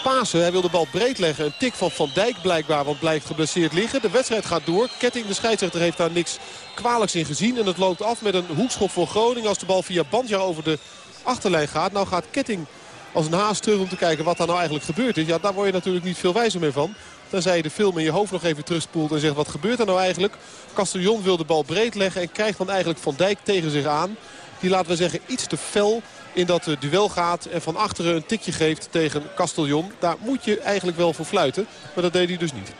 G: Pasen. Hij wil de bal breed leggen. Een tik van Van Dijk blijkbaar, want blijft geblesseerd liggen. De wedstrijd gaat door. Ketting, de scheidsrechter, heeft daar niks kwalijks in gezien. En het loopt af met een hoekschop voor Groningen. Als de bal via Bandja over de achterlijn gaat. Nou gaat Ketting als een haast terug om te kijken wat daar nou eigenlijk gebeurd is. Ja, daar word je natuurlijk niet veel wijzer meer van. Tenzij je de film in je hoofd nog even terugspoelt en zegt wat gebeurt er nou eigenlijk. Castellon wil de bal breed leggen en krijgt dan eigenlijk Van Dijk tegen zich aan. Die laten we zeggen iets te fel in dat duel gaat en van achteren een tikje geeft tegen Castellon. Daar moet je eigenlijk wel voor fluiten, maar dat deed hij dus niet.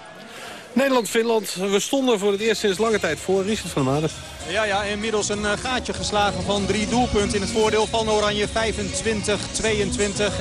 F: Nederland-Finland. We stonden voor het eerst sinds lange tijd voor. Richard van Maden.
J: Ja, ja, inmiddels een gaatje geslagen van drie doelpunten in het voordeel van Oranje. 25-22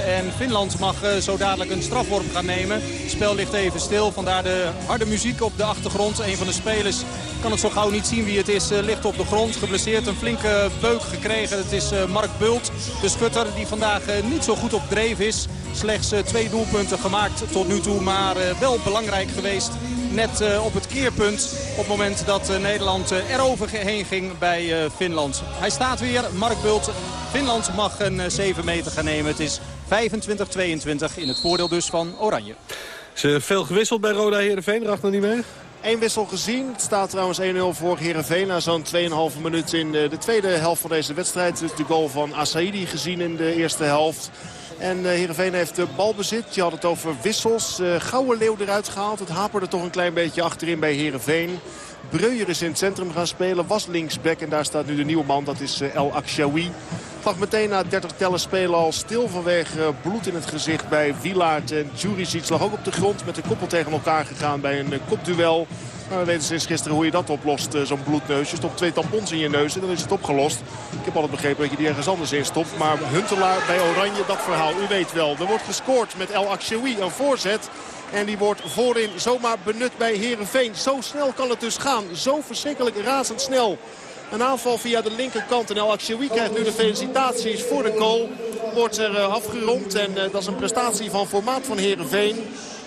J: en Finland mag zo dadelijk een strafworp gaan nemen. Het spel ligt even stil, vandaar de harde muziek op de achtergrond. Een van de spelers kan het zo gauw niet zien wie het is. Ligt op de grond, geblesseerd, een flinke beuk gekregen. Het is Mark Bult, de schutter die vandaag niet zo goed op dreef is. Slechts twee doelpunten gemaakt tot nu toe, maar wel belangrijk geweest net uh, op het keerpunt op het moment dat uh, Nederland uh, eroverheen ging bij Finland. Hij staat weer, Mark Bult. Finland mag een 7 meter gaan nemen. Het is 25-22 in het voordeel dus van Oranje.
F: Is veel gewisseld bij Roda Heerenveen, erachter nog niet mee?
I: Eén wissel gezien. Het staat trouwens 1-0 voor Heerenveen na zo'n 2,5 minuut in de tweede helft van deze wedstrijd. Dus de goal van Asaidi gezien in de eerste helft. En uh, Heerenveen heeft balbezit. Je had het over wissels. Gouwe Leeuw eruit gehaald. Het haperde toch een klein beetje achterin bij Heerenveen. Breuer is in het centrum gaan spelen. Was linksback. En daar staat nu de nieuwe man. Dat is uh, El Akshawi. Lag meteen na 30 tellen spelen al stil vanwege bloed in het gezicht bij Wilaert. En Juricic lag ook op de grond met de koppel tegen elkaar gegaan bij een kopduel. Maar we weten sinds gisteren hoe je dat oplost, zo'n bloedneus. Je stopt twee tampons in je neus en dan is het opgelost. Ik heb altijd begrepen dat je die ergens anders in stopt. Maar Huntelaar bij Oranje, dat verhaal, u weet wel. Er wordt gescoord met El Akshoui, een voorzet. En die wordt voorin zomaar benut bij Herenveen. Zo snel kan het dus gaan. Zo verschrikkelijk razendsnel. Een aanval via de linkerkant. En El Akshoui krijgt nu de felicitaties voor de goal. Wordt er afgerond. En dat is een prestatie van formaat van Herenveen.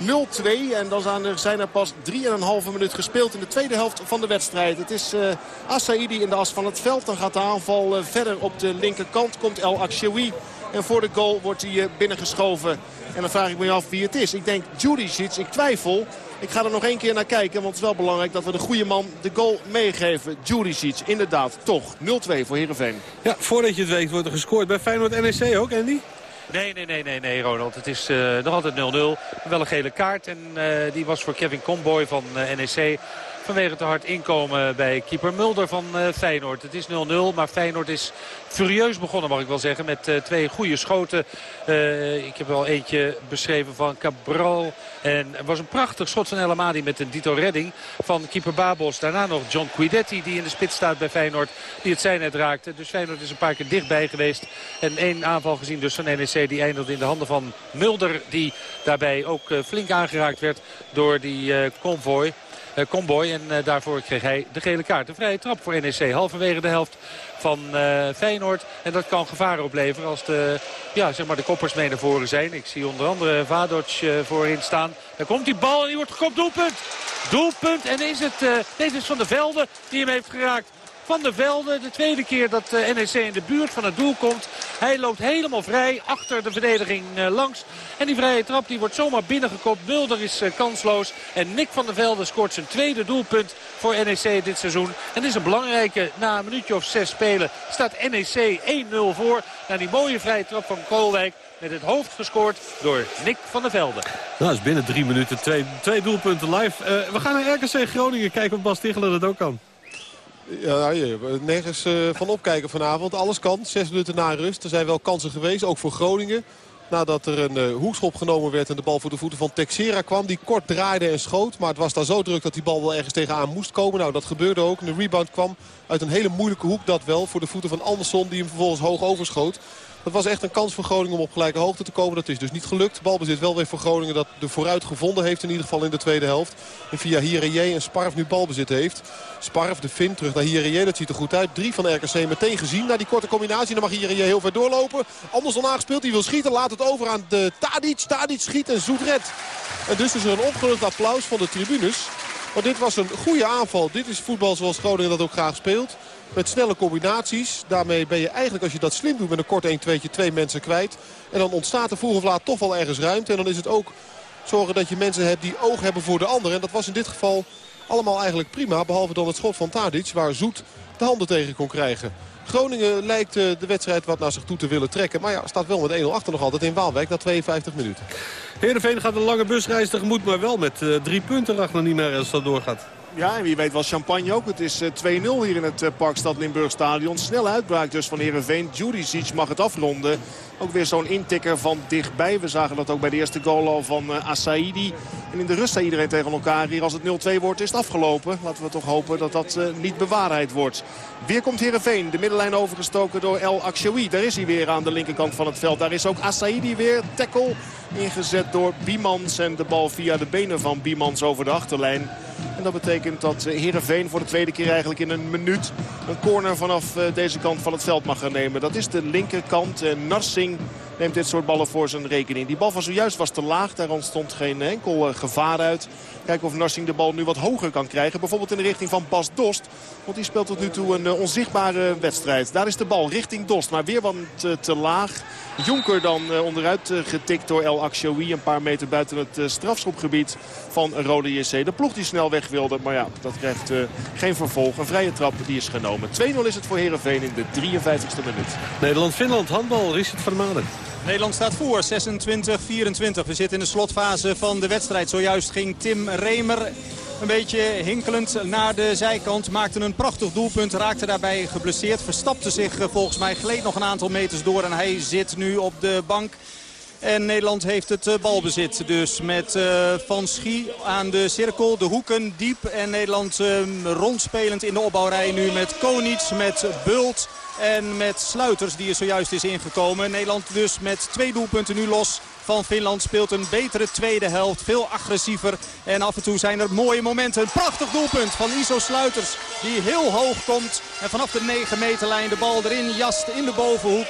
I: 0-2. En dan zijn er pas 3,5 minuut gespeeld in de tweede helft van de wedstrijd. Het is uh, Assaidi in de as van het veld. Dan gaat de aanval verder op de linkerkant. Komt El Akshoui. En voor de goal wordt hij uh, binnengeschoven. En dan vraag ik me af wie het is. Ik denk Judicic. Ik twijfel. Ik ga er nog één keer naar kijken. Want het is wel belangrijk dat we de goede man de goal meegeven. Judicic, inderdaad. Toch 0-2 voor Heerenveen.
F: Ja, voordat je het weet wordt er gescoord bij Feyenoord NEC ook, Andy?
K: Nee, nee, nee, nee, nee, Ronald. Het is uh, nog altijd 0-0. Wel een gele kaart. En uh, die was voor Kevin Comboy van uh, NEC. Vanwege te hard inkomen bij keeper Mulder van uh, Feyenoord. Het is 0-0, maar Feyenoord is furieus begonnen, mag ik wel zeggen. Met uh, twee goede schoten. Uh, ik heb wel eentje beschreven van Cabral. En er was een prachtig schot van El Amadi met een dito redding van keeper Babos. Daarna nog John Guidetti die in de spits staat bij Feyenoord. Die het zijnet raakte. Dus Feyenoord is een paar keer dichtbij geweest. En één aanval gezien dus van NEC die eindigde in de handen van Mulder. Die daarbij ook flink aangeraakt werd door die uh, Comboy. En daarvoor kreeg hij de gele kaart. Een vrije trap voor NEC halverwege de helft van Feyenoord. En dat kan gevaren opleveren als de, ja, zeg maar de koppers mee naar voren zijn. Ik zie onder andere Vadoc voorin staan. Daar komt die bal en die wordt gekopt. Doelpunt! Doelpunt. En is het, deze is Van de Velde die hem heeft geraakt. Van der Velde. De tweede keer dat eh, NEC in de buurt van het doel komt. Hij loopt helemaal vrij achter de verdediging eh, langs. En die vrije trap die wordt zomaar binnengekopt. Mulder is eh, kansloos. En Nick van der Velde scoort zijn tweede doelpunt voor NEC dit seizoen. En is een belangrijke. Na een minuutje of zes spelen staat NEC 1-0 voor. Na die mooie vrije trap van Koolwijk met het hoofd gescoord door Nick van der Velde.
F: Nou, is binnen drie minuten twee, twee doelpunten live. we gaan naar RKC Groningen kijken of Bas Tichelen dat ook kan.
G: Ja, nergens uh, van opkijken vanavond. Alles kan. Zes minuten na rust. Er zijn wel kansen geweest, ook voor Groningen. Nadat er een uh, hoekschop genomen werd en de bal voor de voeten van Texera kwam. Die kort draaide en schoot. Maar het was daar zo druk dat die bal wel ergens tegenaan moest komen. Nou, dat gebeurde ook. De rebound kwam uit een hele moeilijke hoek. Dat wel voor de voeten van Andersson die hem vervolgens hoog overschoot. Dat was echt een kans voor Groningen om op gelijke hoogte te komen. Dat is dus niet gelukt. Balbezit wel weer voor Groningen dat de vooruit gevonden heeft in ieder geval in de tweede helft. En via Hierrier en Sparf nu balbezit heeft. Sparf de Fin terug naar Hierrier. Dat ziet er goed uit. Drie van RKC meteen gezien. Naar die korte combinatie. Dan mag Hierrier heel ver doorlopen. Anderson aangespeeld. Die wil schieten. Laat het over aan de Tadic. Tadic schiet en zoet red. En dus is er een opgelucht applaus van de tribunes. Want dit was een goede aanval. Dit is voetbal zoals Groningen dat ook graag speelt. Met snelle combinaties. Daarmee ben je eigenlijk als je dat slim doet met een kort 1 2 twee mensen kwijt. En dan ontstaat er vroeg of laat toch wel ergens ruimte. En dan is het ook zorgen dat je mensen hebt die oog hebben voor de ander. En dat was in dit geval allemaal eigenlijk prima. Behalve dan het schot van Tadic waar Zoet de handen tegen kon krijgen. Groningen lijkt eh, de wedstrijd wat naar zich toe te willen trekken. Maar ja, staat wel met 1-0 achter nog altijd in Waalwijk na 52 minuten.
F: Heerenveen gaat een lange busreis tegemoet, maar wel met uh, drie punten niet meer als dat doorgaat.
I: Ja, en wie weet was champagne ook. Het is 2-0 eh, hier in het Parkstad Limburg Stadion. Snelle uitbraak dus van Heerenveen. Judicic mag het afronden. Ook weer zo'n intikker van dichtbij. We zagen dat ook bij de eerste goal al van uh, Asaidi. En in de rust zei iedereen tegen elkaar. Hier als het 0-2 wordt is het afgelopen. Laten we toch hopen dat dat niet bewaarheid wordt. Weer komt Heerenveen. De middenlijn overgestoken door El Akshoui. Daar is hij weer aan de linkerkant van het veld. Daar is ook Asaidi weer. Tackle ingezet door Biemans. En de bal via de benen van Biemans over de achterlijn. En dat betekent dat eh, Heerenveen voor de tweede keer eigenlijk in een minuut... een corner vanaf deze kant van het veld mag gaan nemen. Dat is de linkerkant. En Narsing neemt dit soort ballen voor zijn rekening. Die bal van zojuist was te laag. Daar ontstond geen enkel eh, gevaar uit. Kijken of Narsing de bal nu wat hoger kan krijgen. Bijvoorbeeld in de richting van Bas Dost. Want die speelt tot nu toe een eh, onzichtbare wedstrijd. Daar is de bal richting Dost. Maar weer wat te, te laag. Jonker dan eh, onderuit getikt door El Akshoui. Een paar meter buiten het strafschopgebied van Rode JC. De ploeg die snel weg wilde. Maar ja, dat krijgt geen vervolg. Een vrije trap die is genomen. 2-0 is het voor Herenveen in de 53ste minuut.
F: Nederland-Finland, handbal, Richard van Maden.
J: Nederland staat voor, 26-24. We zitten in de slotfase van de wedstrijd. Zojuist ging Tim Remer een beetje hinkelend naar de zijkant. Maakte een prachtig doelpunt, raakte daarbij geblesseerd. Verstapte zich eh, volgens mij, gleed nog een aantal meters door. En hij zit nu op de bank. En Nederland heeft het eh, balbezit. Dus met uh, Van Schie aan de cirkel, de hoeken diep. En Nederland uh, rondspelend in de opbouwrij nu met Konits, met Bult en met Sluiters die er zojuist is ingekomen. Nederland dus met twee doelpunten nu los van Finland speelt een betere tweede helft. Veel agressiever. En af en toe zijn er mooie momenten. Een prachtig doelpunt van Iso Sluiters. Die heel hoog komt. En vanaf de 9 meterlijn de bal erin jast in de bovenhoek.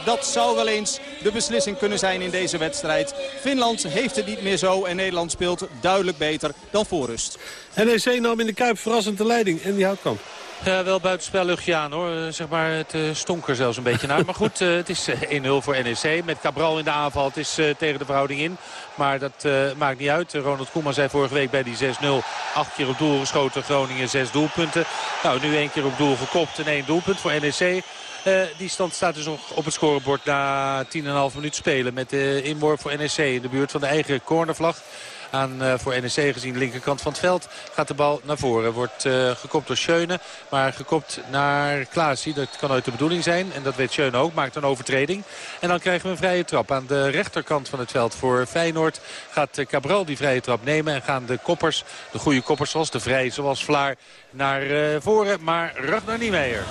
J: 27-24. Dat zou wel eens de beslissing kunnen zijn in deze wedstrijd. Finland heeft het niet meer zo. En Nederland speelt duidelijk beter dan voor rust.
F: NEC nam in de Kuip verrassend de leiding. En die houtkamp.
K: Ja, wel buitenspelluchtje aan hoor. Eh, zeg maar, het uh, stonk er zelfs een beetje naar. Maar goed, uh, het is 1-0 voor NEC. Met Cabral in de aanval. Het is tegen de verhouding in. Maar dat maakt niet uit. Ronald Koeman zei vorige week bij die 6-0. Acht keer op doel geschoten. Groningen zes doelpunten. Nou, nu één keer op doel gekopt en één doelpunt voor NEC. die stand staat dus nog op het scorebord na 10,5 minuten spelen. Met de inworp voor NEC in de buurt van de eigen cornervlag aan uh, voor NEC gezien linkerkant van het veld. Gaat de bal naar voren. Wordt uh, gekopt door Schöne. Maar gekopt naar Klaasie. Dat kan uit de bedoeling zijn. En dat weet Schöne ook. Maakt een overtreding. En dan krijgen we een vrije trap. Aan de rechterkant van het veld voor Feyenoord gaat uh, Cabral die vrije trap nemen. En gaan de koppers, de goede koppers zoals de Vrij, zoals Vlaar, naar voren. Maar Ragnar Niemeyer.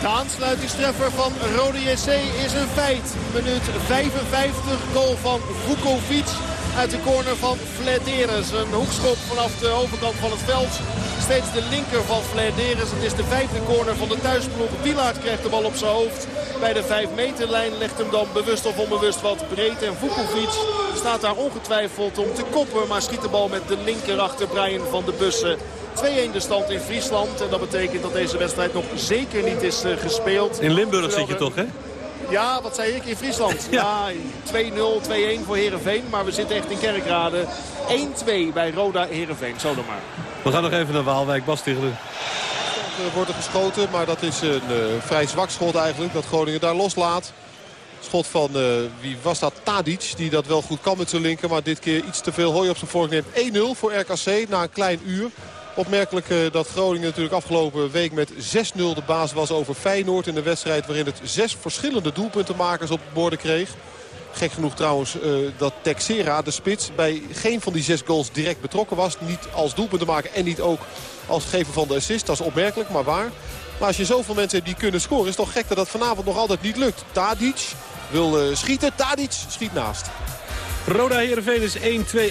I: De aansluitingstreffer van Rode JC is een feit. Minuut 55, goal van Vukovic. Uit de corner van Flederis. Een hoekschop vanaf de overkant van het veld. Steeds de linker van Flederis. Het is de vijfde corner van de thuisploeg. Wielaert krijgt de bal op zijn hoofd. Bij de 5 meterlijn legt hem dan bewust of onbewust wat breed. En Vukovic staat daar ongetwijfeld om te koppen. Maar schiet de bal met de linker achter Brian van de Bussen. 2-1 de stand in Friesland. En dat betekent dat deze wedstrijd nog zeker niet is uh, gespeeld.
F: In Limburg zit je toch, hè?
I: Ja, wat zei ik? In Friesland. Ja, 2-0, 2-1 voor Herenveen. Maar we zitten echt in Kerkrade. 1-2 bij Roda Herenveen. Zo dan maar.
F: We gaan nog even naar Waalwijk. Bas tegen de...
G: Er wordt er geschoten, maar dat is een uh, vrij zwak schot eigenlijk. Dat Groningen daar loslaat. Schot van, uh, wie was dat? Tadic, die dat wel goed kan met zijn linker. Maar dit keer iets te veel hooi op zijn vork neemt. 1-0 voor RKC na een klein uur. Opmerkelijk uh, dat Groningen natuurlijk afgelopen week met 6-0 de baas was over Feyenoord. In de wedstrijd waarin het zes verschillende doelpuntenmakers op borden kreeg. Gek genoeg trouwens uh, dat Texera, de spits, bij geen van die zes goals direct betrokken was. Niet als doelpuntenmaker en niet ook als gever van de assist. Dat is opmerkelijk, maar waar. Maar als je zoveel mensen hebt die kunnen scoren, is het toch gek dat dat vanavond nog altijd niet lukt. Tadic wil uh, schieten, Tadic schiet naast.
F: Roda Heerenveen is 1-2,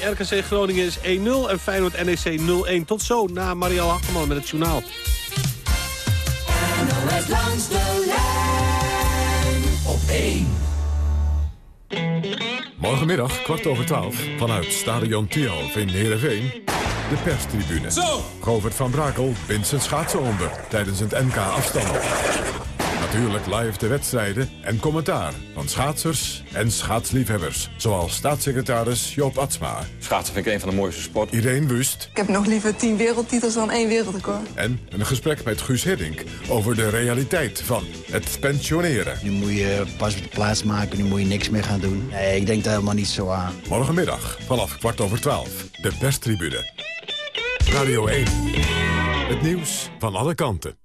F: RKC Groningen is 1-0 en Feyenoord NEC 0-1. Tot zo na Marielle Hageman met het journaal.
M: NOS langs de lijn op 1.
N: Morgenmiddag, kwart over twaalf, vanuit Stadion Tialf in Heerenveen... de perstribune.
M: Zo!
N: Govert van Brakel bindt zijn schaatsen onder tijdens het NK afstanden. Natuurlijk live de wedstrijden en commentaar van schaatsers en schaatsliefhebbers. Zoals staatssecretaris Joop Atsma.
O: Schaatsen vind ik een van de mooiste sporten.
N: Irene Wust.
P: Ik heb nog liever tien wereldtitels dan één wereldrecord.
N: En een gesprek met Guus Hiddink over de realiteit van het pensioneren.
Q: Nu moet je pas op de plaats maken, nu moet je niks meer gaan doen. Nee, ik denk daar helemaal niet zo aan.
N: Morgenmiddag vanaf kwart over twaalf, de perstribune. Radio 1. Het nieuws van alle kanten.